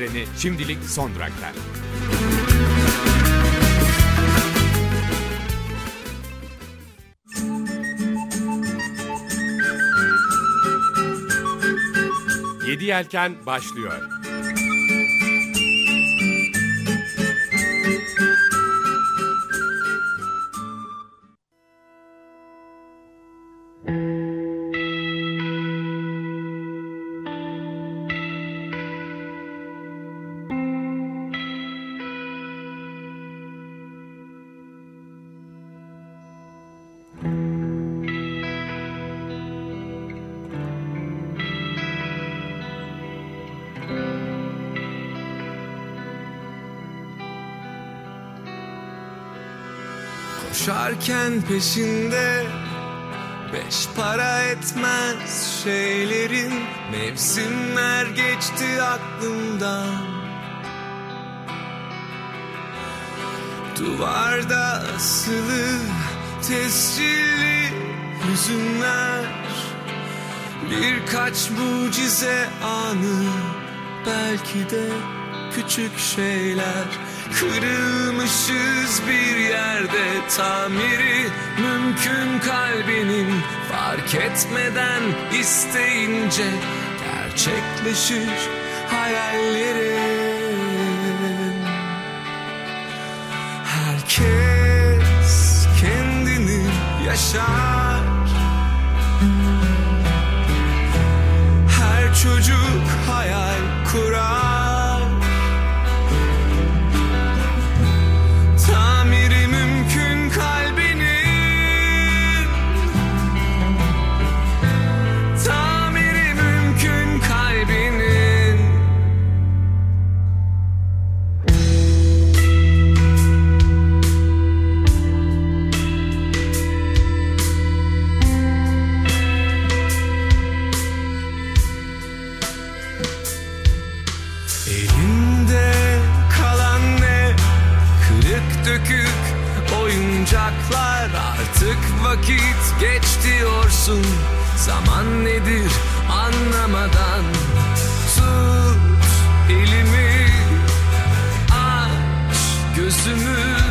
treni şimdilik son durakta. Yedi Yelken başlıyor. Koşarken peşinde Beş para etmez şeylerin Mevsimler geçti aklımdan. Duvarda asılı tescilli hüzünler Birkaç mucize anı Belki de küçük şeyler Kırılmışız bir yerde tamiri mümkün kalbinin Fark etmeden isteyince gerçekleşir hayallerin. Herkes kendini yaşar. Her çocuk hayal kurar oyuncaklar Artık vakit geç diyorsun. Zaman nedir anlamadan? Tut elimi Aç gözümü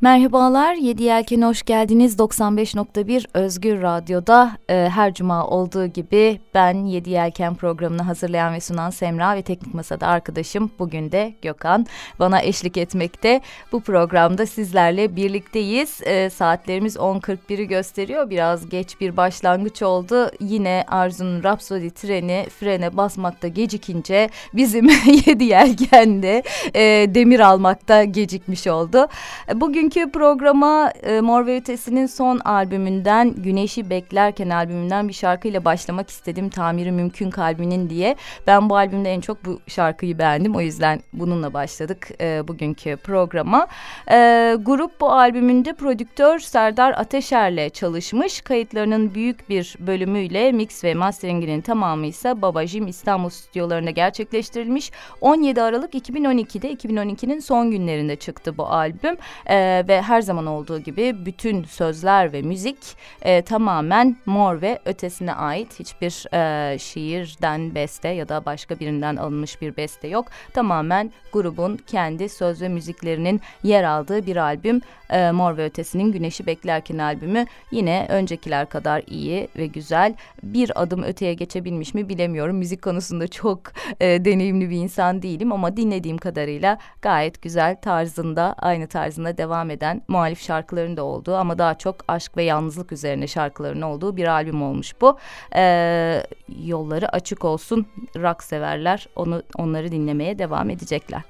Merhabalar, Yedi Yelken'e hoş geldiniz. 95.1 Özgür Radyo'da e, her cuma olduğu gibi ben Yedi Yelken programını hazırlayan ve sunan Semra ve Teknik Masa'da arkadaşım bugün de Gökhan bana eşlik etmekte. Bu programda sizlerle birlikteyiz. E, saatlerimiz 10.41'i gösteriyor. Biraz geç bir başlangıç oldu. Yine Arzu'nun Rhapsody treni frene basmakta gecikince bizim Yedi Yelken'de e, demir almakta gecikmiş oldu. Bugün Bugünkü programa e, Mor ve Ötesi'nin son albümünden Güneşi Beklerken albümünden bir şarkıyla başlamak istedim. Tamiri Mümkün Kalbinin diye. Ben bu albümde en çok bu şarkıyı beğendim. O yüzden bununla başladık e, bugünkü programa. E, grup bu albümünde prodüktör Serdar Ateşer'le çalışmış. Kayıtlarının büyük bir bölümüyle mix ve masteringinin tamamı ise Babajim İstanbul stüdyolarında gerçekleştirilmiş. 17 Aralık 2012'de 2012'nin son günlerinde çıktı bu albüm. E, ve her zaman olduğu gibi bütün sözler ve müzik e, tamamen Mor ve ötesine ait hiçbir e, şiirden beste ya da başka birinden alınmış bir beste yok. Tamamen grubun kendi söz ve müziklerinin yer aldığı bir albüm e, Mor ve Ötesi'nin Güneşi Beklerken albümü yine öncekiler kadar iyi ve güzel. Bir adım öteye geçebilmiş mi bilemiyorum. Müzik konusunda çok e, deneyimli bir insan değilim ama dinlediğim kadarıyla gayet güzel tarzında aynı tarzında devam eden muhalif şarkıların da olduğu ama daha çok aşk ve yalnızlık üzerine şarkıların olduğu bir albüm olmuş bu. E, yolları açık olsun rock severler onu onları dinlemeye devam edecekler.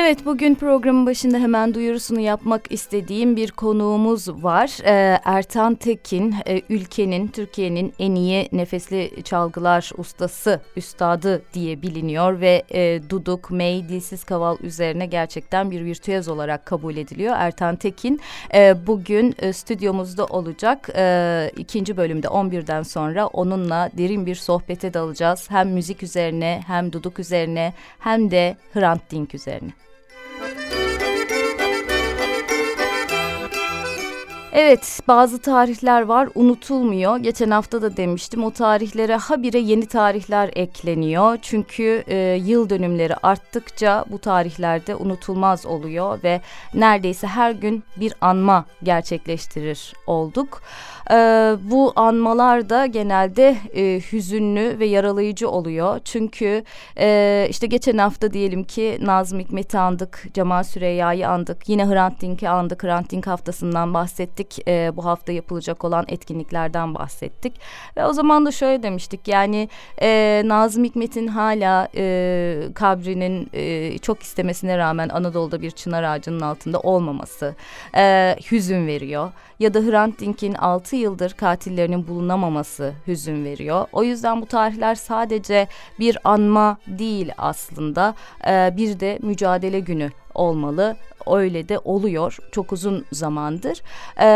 Evet bugün programın başında hemen duyurusunu yapmak istediğim bir konuğumuz var. Ee, Ertan Tekin e, ülkenin Türkiye'nin en iyi nefesli çalgılar ustası, üstadı diye biliniyor ve e, duduk, mey, dilsiz kaval üzerine gerçekten bir virtüöz olarak kabul ediliyor. Ertan Tekin e, bugün e, stüdyomuzda olacak. E, ikinci bölümde 11'den sonra onunla derin bir sohbete dalacağız. Hem müzik üzerine hem duduk üzerine hem de Hrant Dink üzerine. Evet bazı tarihler var unutulmuyor. Geçen hafta da demiştim o tarihlere habire yeni tarihler ekleniyor. Çünkü e, yıl dönümleri arttıkça bu tarihlerde unutulmaz oluyor ve neredeyse her gün bir anma gerçekleştirir olduk. E, bu anmalar da genelde e, hüzünlü ve yaralayıcı oluyor. Çünkü e, işte geçen hafta diyelim ki Nazım Hikmet'i andık, Cemal Süreyya'yı andık, yine Hrant Dink'i andık, Hrant Dink haftasından bahsettik. E, bu hafta yapılacak olan etkinliklerden bahsettik. Ve o zaman da şöyle demiştik yani e, Nazım Hikmet'in hala e, kabrinin e, çok istemesine rağmen Anadolu'da bir çınar ağacının altında olmaması e, hüzün veriyor. Ya da Hrant Dink'in altı yıldır katillerinin bulunamaması hüzün veriyor. O yüzden bu tarihler sadece bir anma değil aslında ee, bir de mücadele günü olmalı öyle de oluyor çok uzun zamandır. E,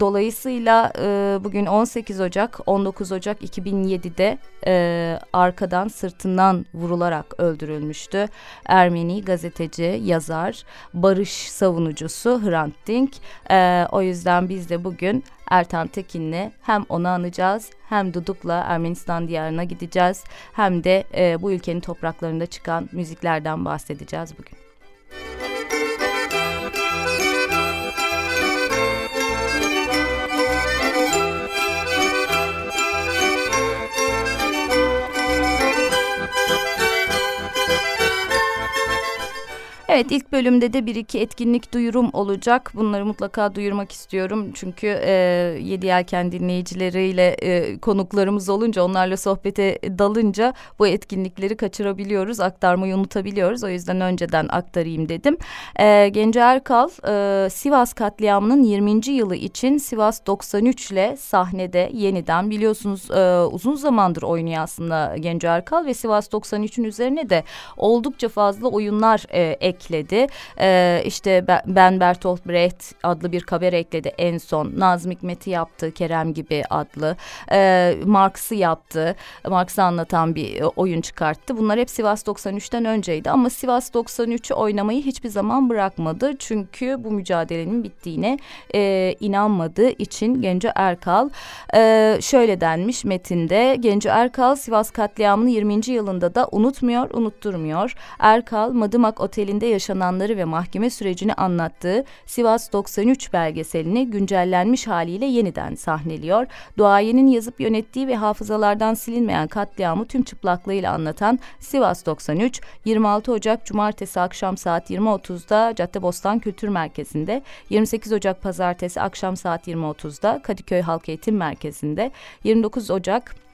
dolayısıyla e, bugün 18 Ocak 19 Ocak 2007'de e, arkadan sırtından vurularak öldürülmüştü. Ermeni gazeteci, yazar, barış savunucusu Hrant Dink. E, o yüzden biz de bugün Ertan Tekin'le hem onu anacağız hem Duduk'la Ermenistan diyarına gideceğiz hem de e, bu ülkenin topraklarında çıkan müziklerden bahsedeceğiz bugün. Evet ilk bölümde de bir iki etkinlik duyurum olacak. Bunları mutlaka duyurmak istiyorum. Çünkü e, Yedi Yelken dinleyicileriyle e, konuklarımız olunca onlarla sohbete dalınca bu etkinlikleri kaçırabiliyoruz. Aktarmayı unutabiliyoruz. O yüzden önceden aktarayım dedim. E, Genco Erkal e, Sivas katliamının 20. yılı için Sivas 93 ile sahnede yeniden biliyorsunuz e, uzun zamandır oynuyor aslında Genco Erkal ve Sivas 93'ün üzerine de oldukça fazla oyunlar e, ek ekledi. E, işte Ben Bertolt Brecht adlı bir kabere ekledi en son. Nazım Hikmet'i yaptı Kerem gibi adlı. E, Marx'ı yaptı. Marx'ı anlatan bir oyun çıkarttı. Bunlar hep Sivas 93'ten önceydi ama Sivas 93'ü oynamayı hiçbir zaman bırakmadı. Çünkü bu mücadelenin bittiğine e, inanmadığı için Genco Erkal e, şöyle denmiş metinde. Genco Erkal Sivas katliamını 20. yılında da unutmuyor, unutturmuyor. Erkal Madımak Oteli'nde yaşananları ve mahkeme sürecini anlattığı Sivas 93 belgeselini güncellenmiş haliyle yeniden sahneliyor. Duayenin yazıp yönettiği ve hafızalardan silinmeyen katliamı tüm çıplaklığıyla anlatan Sivas 93, 26 Ocak Cumartesi akşam saat 20.30'da Caddebostan Kültür Merkezi'nde, 28 Ocak Pazartesi akşam saat 20.30'da Kadıköy Halk Eğitim Merkezi'nde, 29 Ocak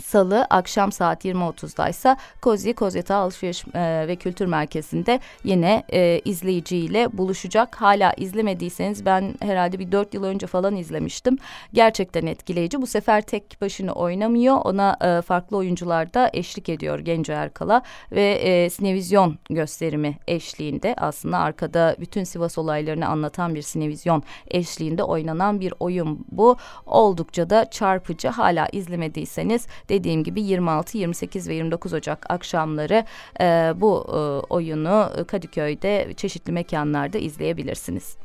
Salı akşam saat 20.30'da ise Kozi Kozyata Alışveriş e, ve Kültür Merkezi'nde yine e, izleyiciyle buluşacak. Hala izlemediyseniz ben herhalde bir dört yıl önce falan izlemiştim. Gerçekten etkileyici. Bu sefer tek başına oynamıyor. Ona e, farklı oyuncular da eşlik ediyor Genco Erkal'a ve e, sinevizyon gösterimi eşliğinde aslında arkada bütün Sivas olaylarını anlatan bir sinevizyon eşliğinde oynanan bir oyun bu. Oldukça da çarpıcı. Hala izlemediyseniz dediğim gibi 26, 28 ve 29 Ocak akşamları e, bu e, oyunu Kadıköy'de çeşitli mekanlarda izleyebilirsiniz.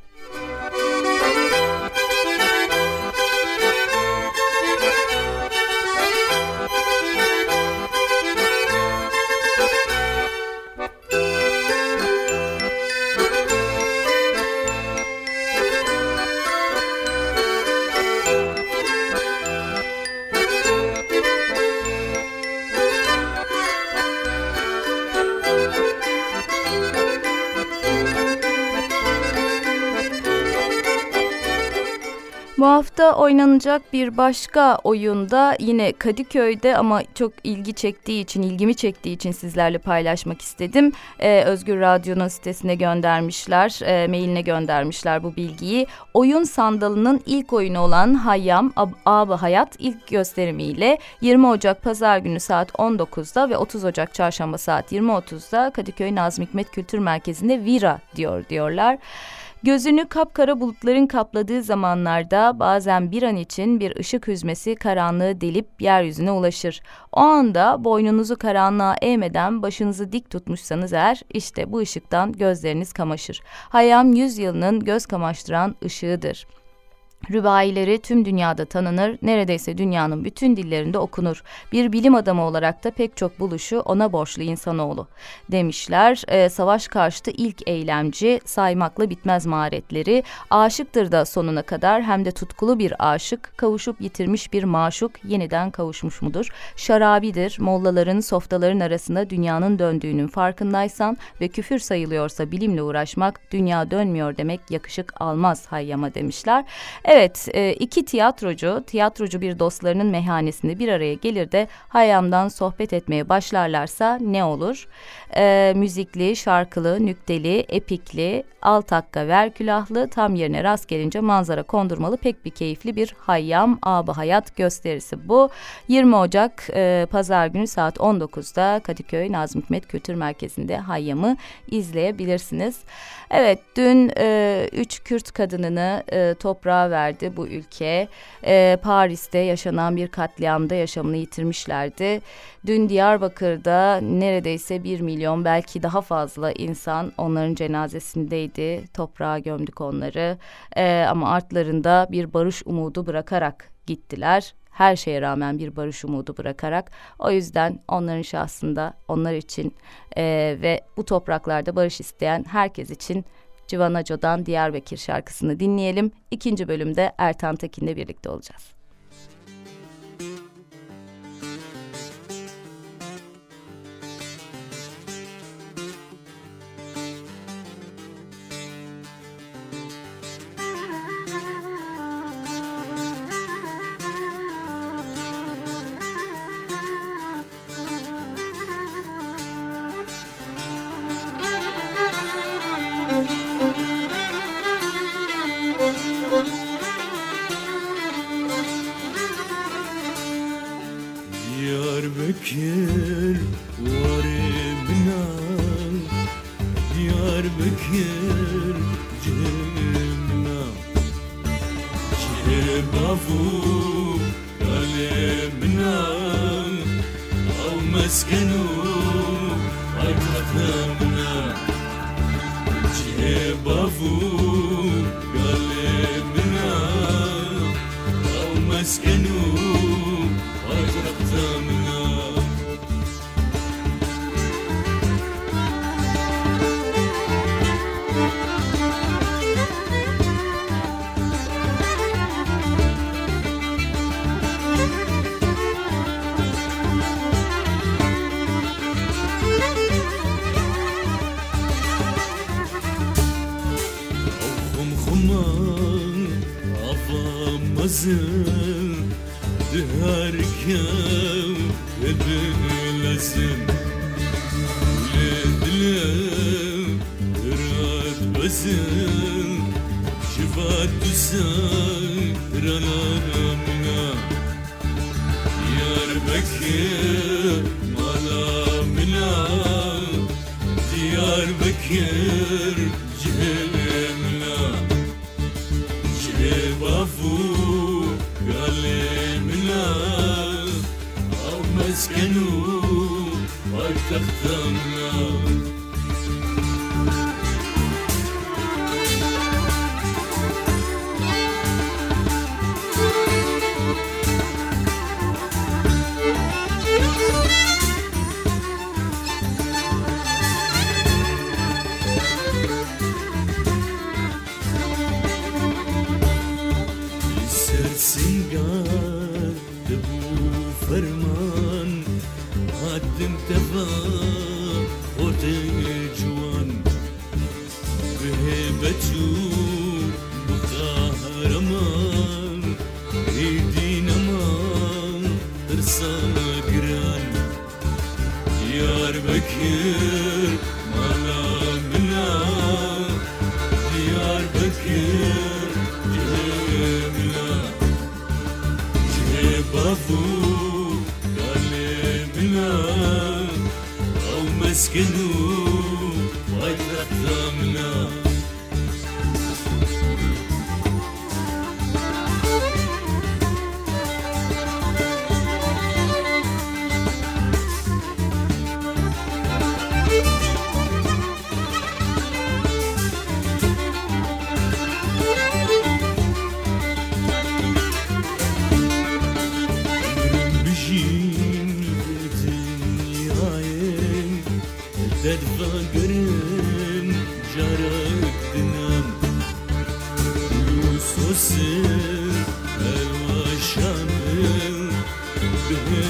Bu hafta oynanacak bir başka oyunda yine Kadıköy'de ama çok ilgi çektiği için, ilgimi çektiği için sizlerle paylaşmak istedim. Ee, Özgür Radyo'nun sitesine göndermişler, e, mailine göndermişler bu bilgiyi. Oyun sandalının ilk oyunu olan Hayyam Ab Hayat ilk gösterimiyle 20 Ocak Pazar günü saat 19'da ve 30 Ocak Çarşamba saat 20.30'da Kadıköy Nazım Hikmet Kültür Merkezi'nde Vira diyor diyorlar. Gözünü kapkara bulutların kapladığı zamanlarda bazen bir an için bir ışık hüzmesi karanlığı delip yeryüzüne ulaşır. O anda boynunuzu karanlığa eğmeden başınızı dik tutmuşsanız eğer işte bu ışıktan gözleriniz kamaşır. Hayam yüzyılının göz kamaştıran ışığıdır.'' Rübaileri tüm dünyada tanınır, neredeyse dünyanın bütün dillerinde okunur. Bir bilim adamı olarak da pek çok buluşu ona borçlu insanoğlu. Demişler, e, savaş karşıtı ilk eylemci, saymakla bitmez maharetleri, aşıktır da sonuna kadar hem de tutkulu bir aşık, kavuşup yitirmiş bir maşuk yeniden kavuşmuş mudur? Şarabidir, mollaların, softaların arasında dünyanın döndüğünün farkındaysan ve küfür sayılıyorsa bilimle uğraşmak, dünya dönmüyor demek yakışık almaz hayyama demişler. Evet, Evet e, iki tiyatrocu, tiyatrocu bir dostlarının meyhanesinde bir araya gelir de Hayam'dan sohbet etmeye başlarlarsa ne olur? E, müzikli, şarkılı, nükteli, epikli, alt hakka ver külahlı, tam yerine rast gelince manzara kondurmalı pek bir keyifli bir Hayyam Abı Hayat gösterisi bu. 20 Ocak e, Pazar günü saat 19'da Kadıköy Nazım Hikmet Kültür Merkezi'nde Hayyam'ı izleyebilirsiniz. Evet dün e, üç Kürt kadınını e, toprağa verdi bu ülke. E, Paris'te yaşanan bir katliamda yaşamını yitirmişlerdi. Dün Diyarbakır'da neredeyse bir milyon belki daha fazla insan onların cenazesindeydi. Toprağa gömdük onları e, ama artlarında bir barış umudu bırakarak gittiler her şeye rağmen bir barış umudu bırakarak. O yüzden onların şahsında onlar için e, ve bu topraklarda barış isteyen herkes için Civan Aco'dan Diyarbakır şarkısını dinleyelim. İkinci bölümde Ertan Tekin'le birlikte olacağız.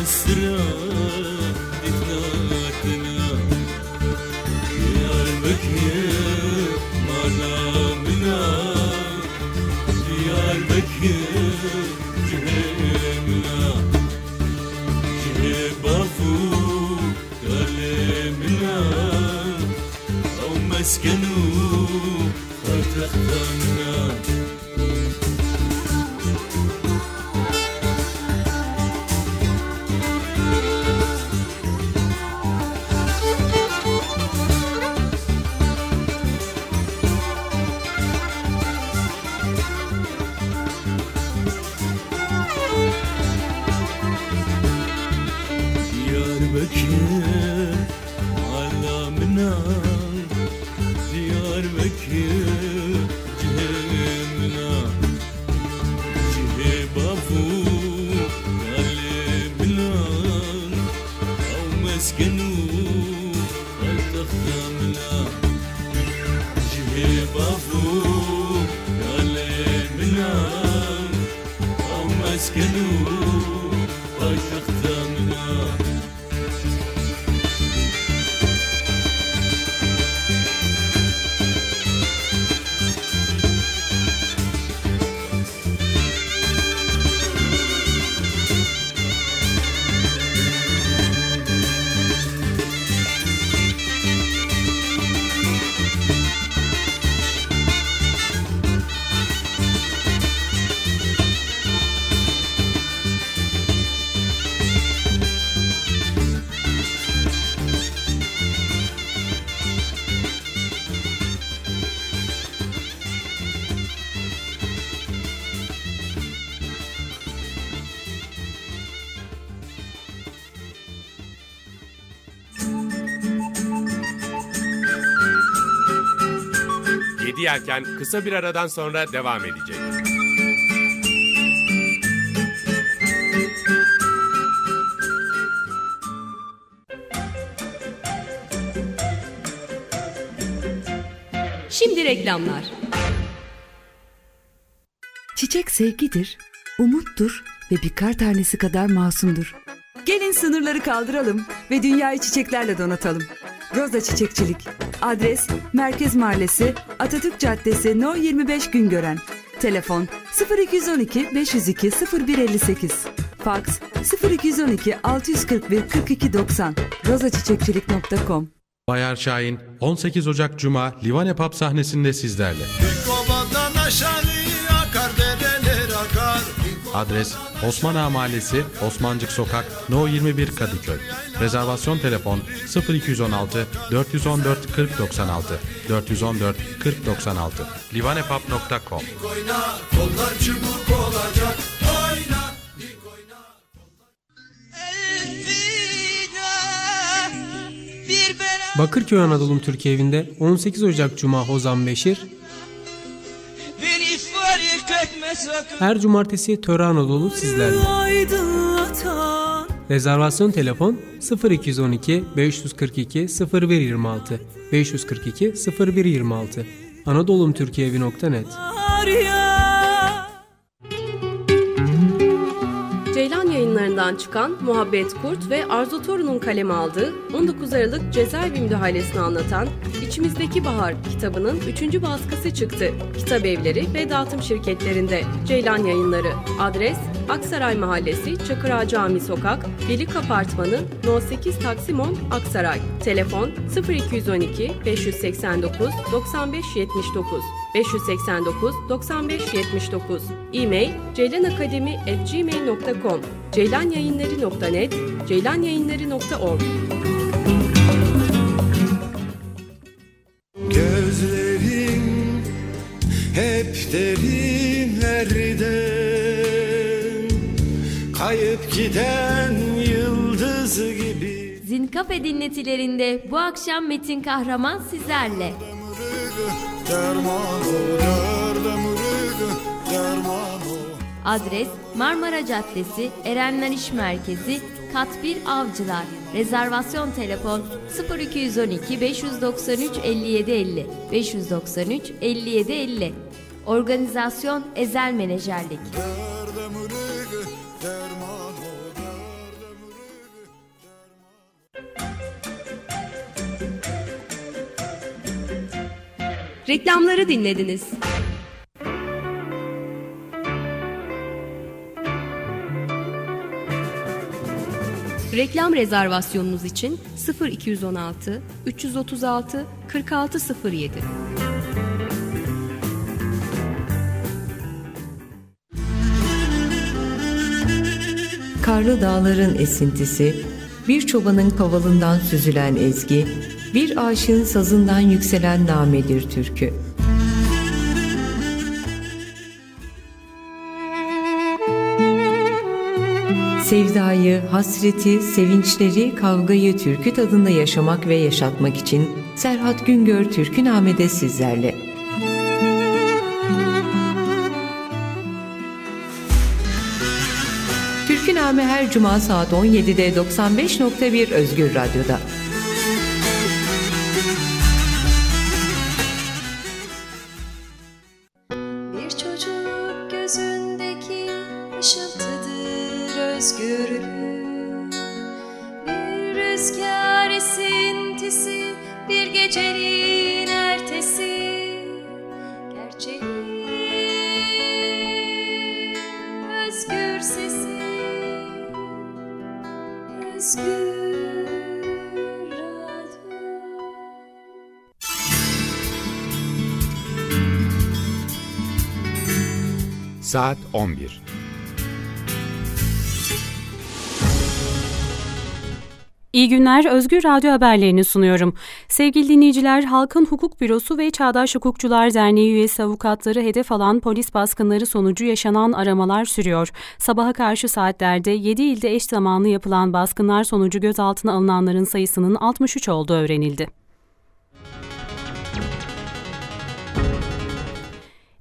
sıra 7 Yelken kısa bir aradan sonra devam edecek. Şimdi reklamlar. Çiçek sevgidir, umuttur ve bir kar tanesi kadar masumdur. Gelin sınırları kaldıralım ve dünyayı çiçeklerle donatalım. Roza Çiçekçilik. Adres Merkez Mahallesi, Atatürk Caddesi No 25 Güngören. Telefon 0212 502 0158. Fax 0212 641 42 90. rozaçiçekçilik.com Bayar Şahin 18 Ocak Cuma Livane Pub sahnesinde sizlerle. Dereler akar Adres Osman Ağa Mahallesi, Osmancık Sokak, No 21 Kadıköy. Rezervasyon telefon 0216 414 4096 414 4096 livanepub.com Oyna kollar çubuk olacak Oyna Bakırköy Anadolu Türkiye evinde 18 Ocak Cuma Hozan Beşir, her cumartesi Töre Anadolu sizlerle. Rezervasyon telefon 0212 542 0126 542 0126 anadolumtürkiyevi.net yayınlarından çıkan Muhabbet Kurt ve Arzu Torun'un kaleme aldığı 19 Aralık cezaevi müdahalesini anlatan İçimizdeki Bahar kitabının 3. baskısı çıktı. Kitap evleri ve dağıtım şirketlerinde Ceylan yayınları. Adres Aksaray Mahallesi Çakırağı Cami Sokak, Birlik Apartmanı No 8 Taksim 10 Aksaray. Telefon 0212 589 95 79 589 95 79 E-mail ceylanakademi@gmail.com ceylanyayınları.net ceylanyayınları.org Gözlerin hep derinlerde Kayıp giden yıldız gibi. Zinkafe dinletilerinde bu akşam Metin Kahraman sizlerle. Derman o derdem derman o Adres Marmara Caddesi, Erenler İş Merkezi, Kat 1 Avcılar. Rezervasyon telefon 0212 593 57 50 593 57 50. Organizasyon Ezel Menajerlik. Reklamları dinlediniz. Reklam rezervasyonunuz için 0216 336 4607. Karlı dağların esintisi, bir çobanın kavalından süzülen ezgi, bir aşığın sazından yükselen namedir türkü. Sevdayı, hasreti, sevinçleri, kavgayı türkü tadında yaşamak ve yaşatmak için Serhat Güngör Türküname'de sizlerle. Türküname her cuma saat 17'de 95.1 Özgür Radyo'da. Saat 11. İyi günler, Özgür Radyo haberlerini sunuyorum. Sevgili dinleyiciler, Halkın Hukuk Bürosu ve Çağdaş Hukukçular Derneği üyesi avukatları hedef alan polis baskınları sonucu yaşanan aramalar sürüyor. Sabaha karşı saatlerde 7 ilde eş zamanlı yapılan baskınlar sonucu gözaltına alınanların sayısının 63 olduğu öğrenildi.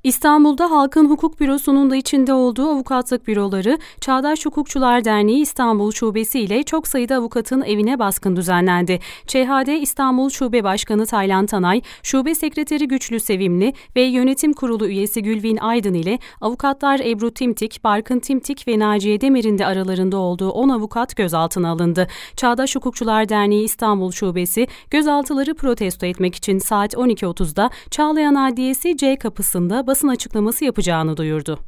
İstanbul'da Halkın Hukuk Bürosu'nun da içinde olduğu avukatlık büroları, Çağdaş Hukukçular Derneği İstanbul Şubesi ile çok sayıda avukatın evine baskın düzenlendi. ÇHD İstanbul Şube Başkanı Taylan Tanay, Şube Sekreteri Güçlü Sevimli ve Yönetim Kurulu üyesi Gülvin Aydın ile avukatlar Ebru Timtik, Barkın Timtik ve Naciye Demir'in de aralarında olduğu 10 avukat gözaltına alındı. Çağdaş Hukukçular Derneği İstanbul Şubesi, gözaltıları protesto etmek için saat 12.30'da Çağlayan Adliyesi C kapısında basın açıklaması yapacağını duyurdu.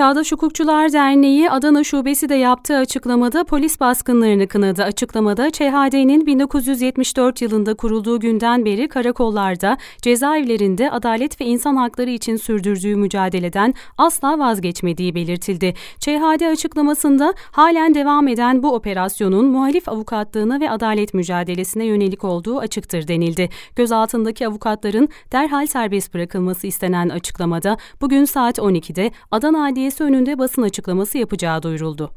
Çağdaş Hukukçular Derneği Adana Şubesi de yaptığı açıklamada polis baskınlarını kınadı. Açıklamada ÇHD'nin 1974 yılında kurulduğu günden beri karakollarda, cezaevlerinde adalet ve insan hakları için sürdürdüğü mücadeleden asla vazgeçmediği belirtildi. ÇHD açıklamasında halen devam eden bu operasyonun muhalif avukatlığına ve adalet mücadelesine yönelik olduğu açıktır denildi. Gözaltındaki avukatların derhal serbest bırakılması istenen açıklamada bugün saat 12'de Adana Adliyesi Adliyesi önünde basın açıklaması yapacağı duyuruldu.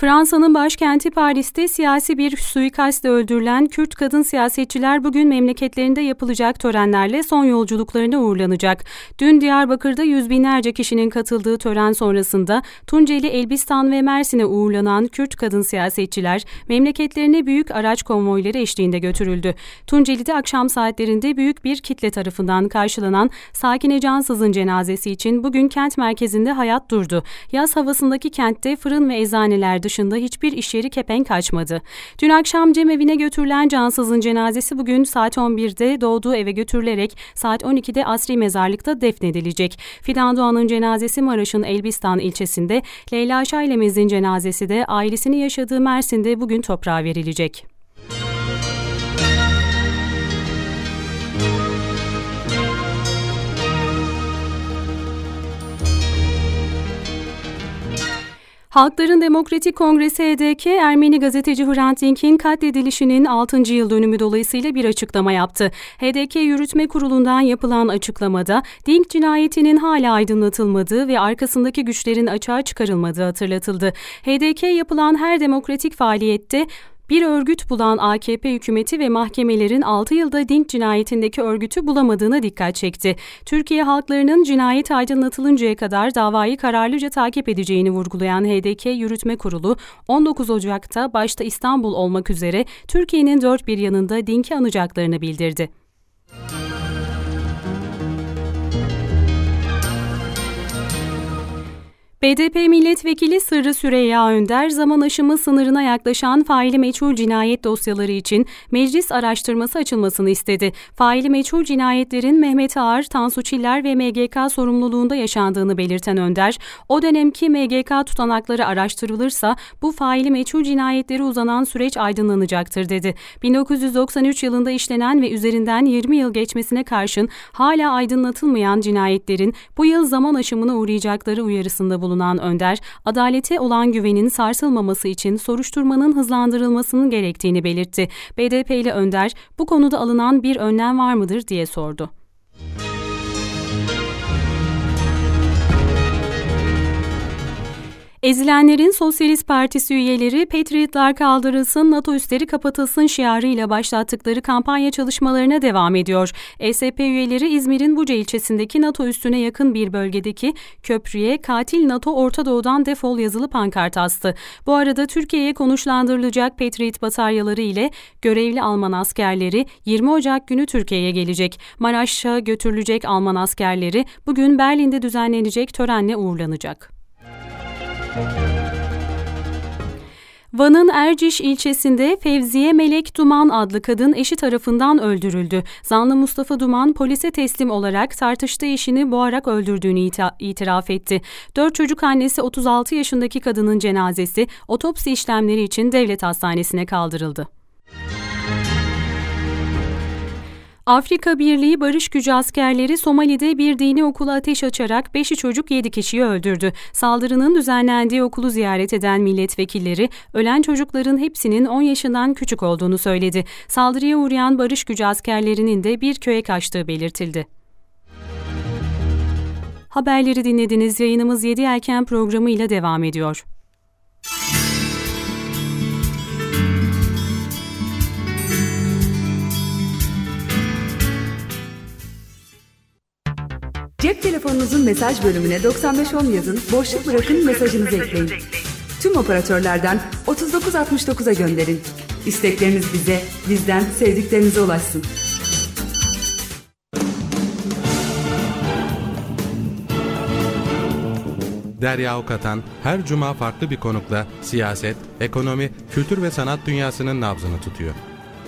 Fransa'nın başkenti Paris'te siyasi bir suikastle öldürülen Kürt kadın siyasetçiler bugün memleketlerinde yapılacak törenlerle son yolculuklarına uğurlanacak. Dün Diyarbakır'da yüz binlerce kişinin katıldığı tören sonrasında Tunceli, Elbistan ve Mersin'e uğurlanan Kürt kadın siyasetçiler memleketlerine büyük araç konvoyları eşliğinde götürüldü. Tunceli'de akşam saatlerinde büyük bir kitle tarafından karşılanan Sakine Cansız'ın cenazesi için bugün kent merkezinde hayat durdu. Yaz havasındaki kentte fırın ve eczanelerde dışında hiçbir iş yeri kepenk açmadı. Dün akşam cemevine götürülen cansızın cenazesi bugün saat 11'de doğduğu eve götürülerek saat 12'de asri mezarlıkta defnedilecek. Fidan Doğan'ın cenazesi Maraş'ın Elbistan ilçesinde, Leyla Şaylemez'in cenazesi de ailesini yaşadığı Mersin'de bugün toprağa verilecek. Halkların Demokratik Kongresi HDK, Ermeni gazeteci Hrant Dink'in katledilişinin 6. yıl dönümü dolayısıyla bir açıklama yaptı. HDK Yürütme Kurulu'ndan yapılan açıklamada Dink cinayetinin hala aydınlatılmadığı ve arkasındaki güçlerin açığa çıkarılmadığı hatırlatıldı. HDK yapılan her demokratik faaliyette bir örgüt bulan AKP hükümeti ve mahkemelerin 6 yılda Dink cinayetindeki örgütü bulamadığına dikkat çekti. Türkiye halklarının cinayet aydınlatılıncaya kadar davayı kararlıca takip edeceğini vurgulayan HDK Yürütme Kurulu 19 Ocak'ta başta İstanbul olmak üzere Türkiye'nin dört bir yanında Dink'i anacaklarını bildirdi. BDP milletvekili Sırrı Süreyya Önder, zaman aşımı sınırına yaklaşan faili meçhul cinayet dosyaları için meclis araştırması açılmasını istedi. Faili meçhul cinayetlerin Mehmet Ağar, Tansu Çiller ve MGK sorumluluğunda yaşandığını belirten Önder, o dönemki MGK tutanakları araştırılırsa bu faili meçhul cinayetleri uzanan süreç aydınlanacaktır dedi. 1993 yılında işlenen ve üzerinden 20 yıl geçmesine karşın hala aydınlatılmayan cinayetlerin bu yıl zaman aşımına uğrayacakları uyarısında bulundu bulunan Önder, adalete olan güvenin sarsılmaması için soruşturmanın hızlandırılmasının gerektiğini belirtti. BDP'li Önder, bu konuda alınan bir önlem var mıdır diye sordu. Ezilenlerin Sosyalist Partisi üyeleri Patriotlar kaldırılsın, NATO üstleri kapatılsın şiarıyla başlattıkları kampanya çalışmalarına devam ediyor. ESP üyeleri İzmir'in Buca ilçesindeki NATO üstüne yakın bir bölgedeki köprüye katil NATO Orta Doğu'dan defol yazılı pankart astı. Bu arada Türkiye'ye konuşlandırılacak Patriot bataryaları ile görevli Alman askerleri 20 Ocak günü Türkiye'ye gelecek. Maraş'a götürülecek Alman askerleri bugün Berlin'de düzenlenecek törenle uğurlanacak. Van'ın Erciş ilçesinde Fevziye Melek Duman adlı kadın eşi tarafından öldürüldü. Zanlı Mustafa Duman polise teslim olarak tartıştığı eşini boğarak öldürdüğünü itiraf etti. Dört çocuk annesi 36 yaşındaki kadının cenazesi otopsi işlemleri için devlet hastanesine kaldırıldı. Afrika Birliği Barış Gücü askerleri Somali'de bir dini okula ateş açarak 5'i çocuk 7 kişiyi öldürdü. Saldırının düzenlendiği okulu ziyaret eden milletvekilleri ölen çocukların hepsinin 10 yaşından küçük olduğunu söyledi. Saldırıya uğrayan Barış Gücü askerlerinin de bir köye kaçtığı belirtildi. Haberleri dinlediniz. Yayınımız 7 Erken programı ile devam ediyor. Cep telefonunuzun mesaj bölümüne 9510 yazın, boşluk bırakın mesajınızı ekleyin. Tüm operatörlerden 3969'a gönderin. İstekleriniz bize, bizden sevdiklerinize ulaşsın. Derya Okatan her cuma farklı bir konukla siyaset, ekonomi, kültür ve sanat dünyasının nabzını tutuyor.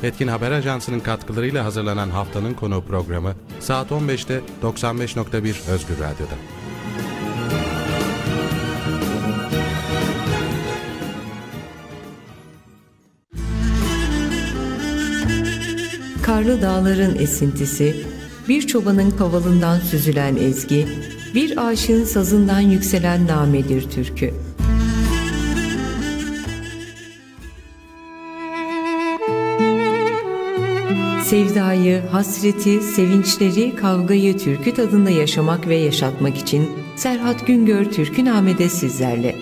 Etkin Haber Ajansı'nın katkılarıyla hazırlanan haftanın konuğu programı saat 15'te 95.1 Özgür Radyo'da. Karlı dağların esintisi, bir çobanın kavalından süzülen ezgi, bir aşığın sazından yükselen namedir türkü. Sevdayı, hasreti, sevinçleri, kavgayı türkü tadında yaşamak ve yaşatmak için Serhat Güngör Türküname'de sizlerle.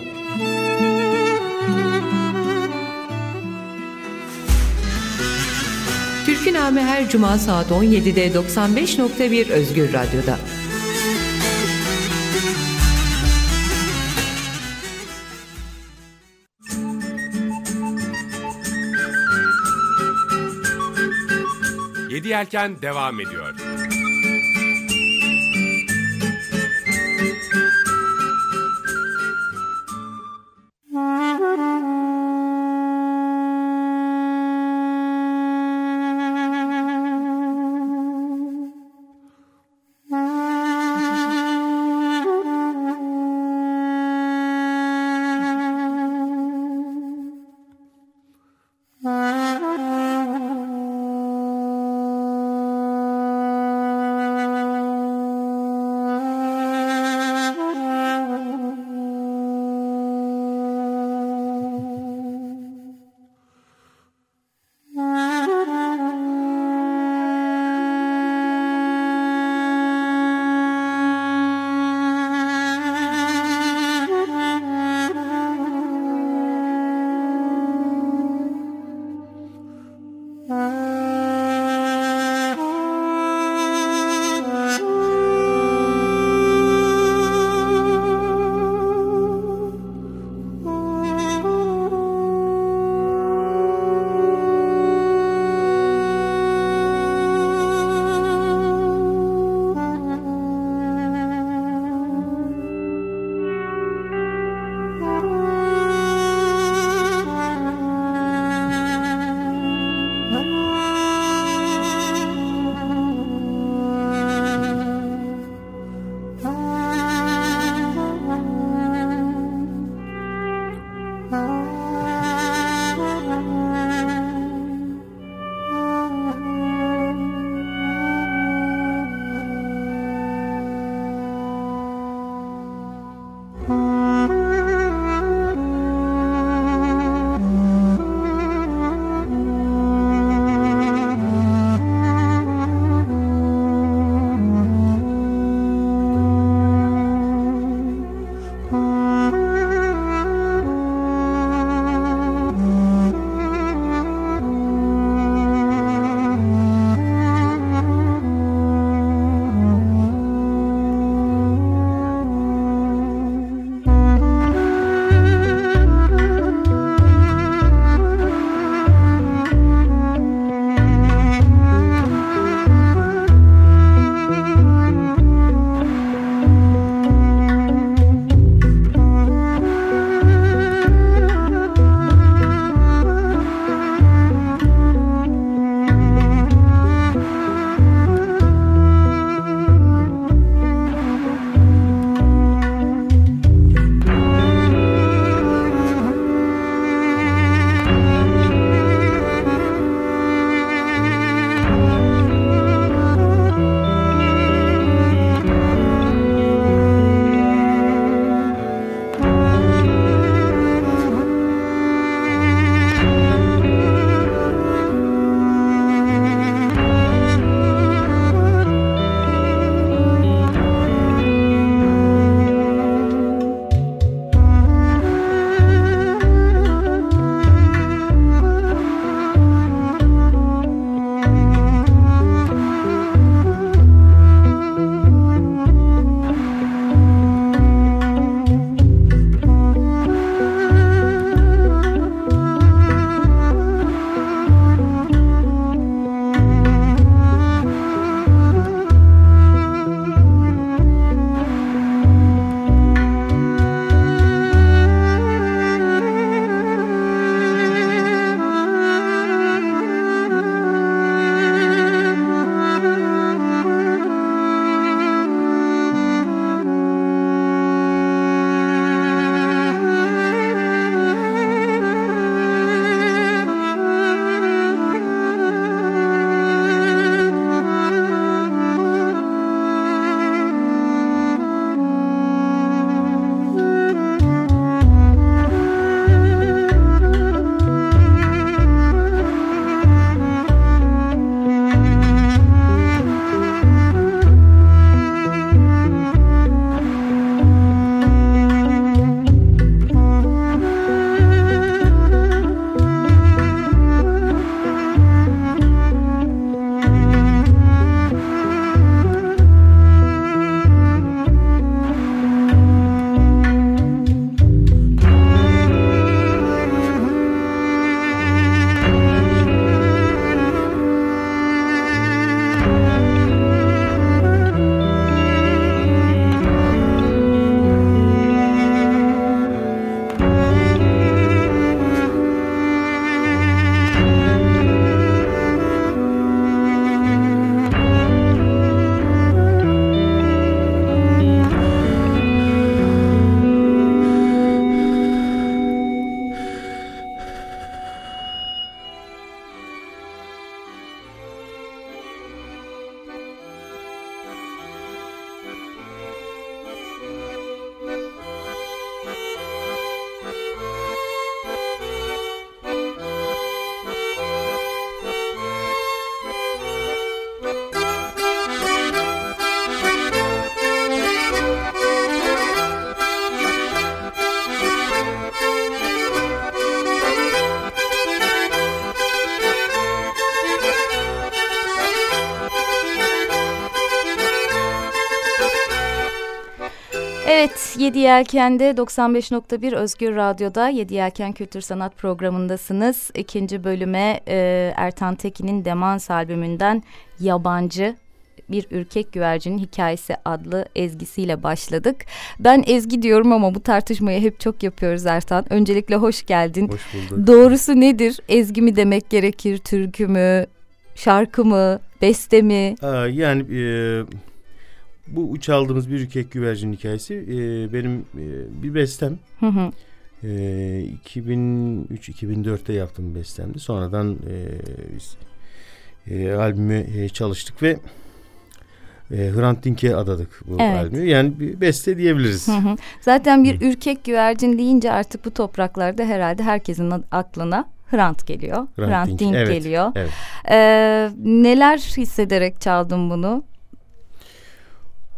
Türküname her cuma saat 17'de 95.1 Özgür Radyo'da. Yelken devam ediyor. Yedi Yelken'de 95.1 Özgür Radyo'da Yedi Yelken Kültür Sanat programındasınız. İkinci bölüme e, Ertan Tekin'in Demans albümünden Yabancı bir ürkek güvercinin hikayesi adlı ezgisiyle başladık. Ben ezgi diyorum ama bu tartışmayı hep çok yapıyoruz Ertan. Öncelikle hoş geldin. Hoş bulduk. Doğrusu nedir? Ezgi mi demek gerekir? Türkü mü? Şarkı mı? Beste mi? Aa, yani e, bu çaldığımız bir ürkek güvercin hikayesi e, benim e, bir bestem. Hı hı. E, 2003-2004'te yaptığım bestemdi. Sonradan e, biz e, albümü e, çalıştık ve e, Hrant Dink'e adadık bu Evet. albümü. Yani bir beste diyebiliriz. Hı hı. Zaten bir ürkek güvercin deyince artık bu topraklarda herhalde herkesin aklına Hrant geliyor. Hrant Hrant, Dink, Dink, evet, geliyor. evet. Ee, neler hissederek çaldın bunu?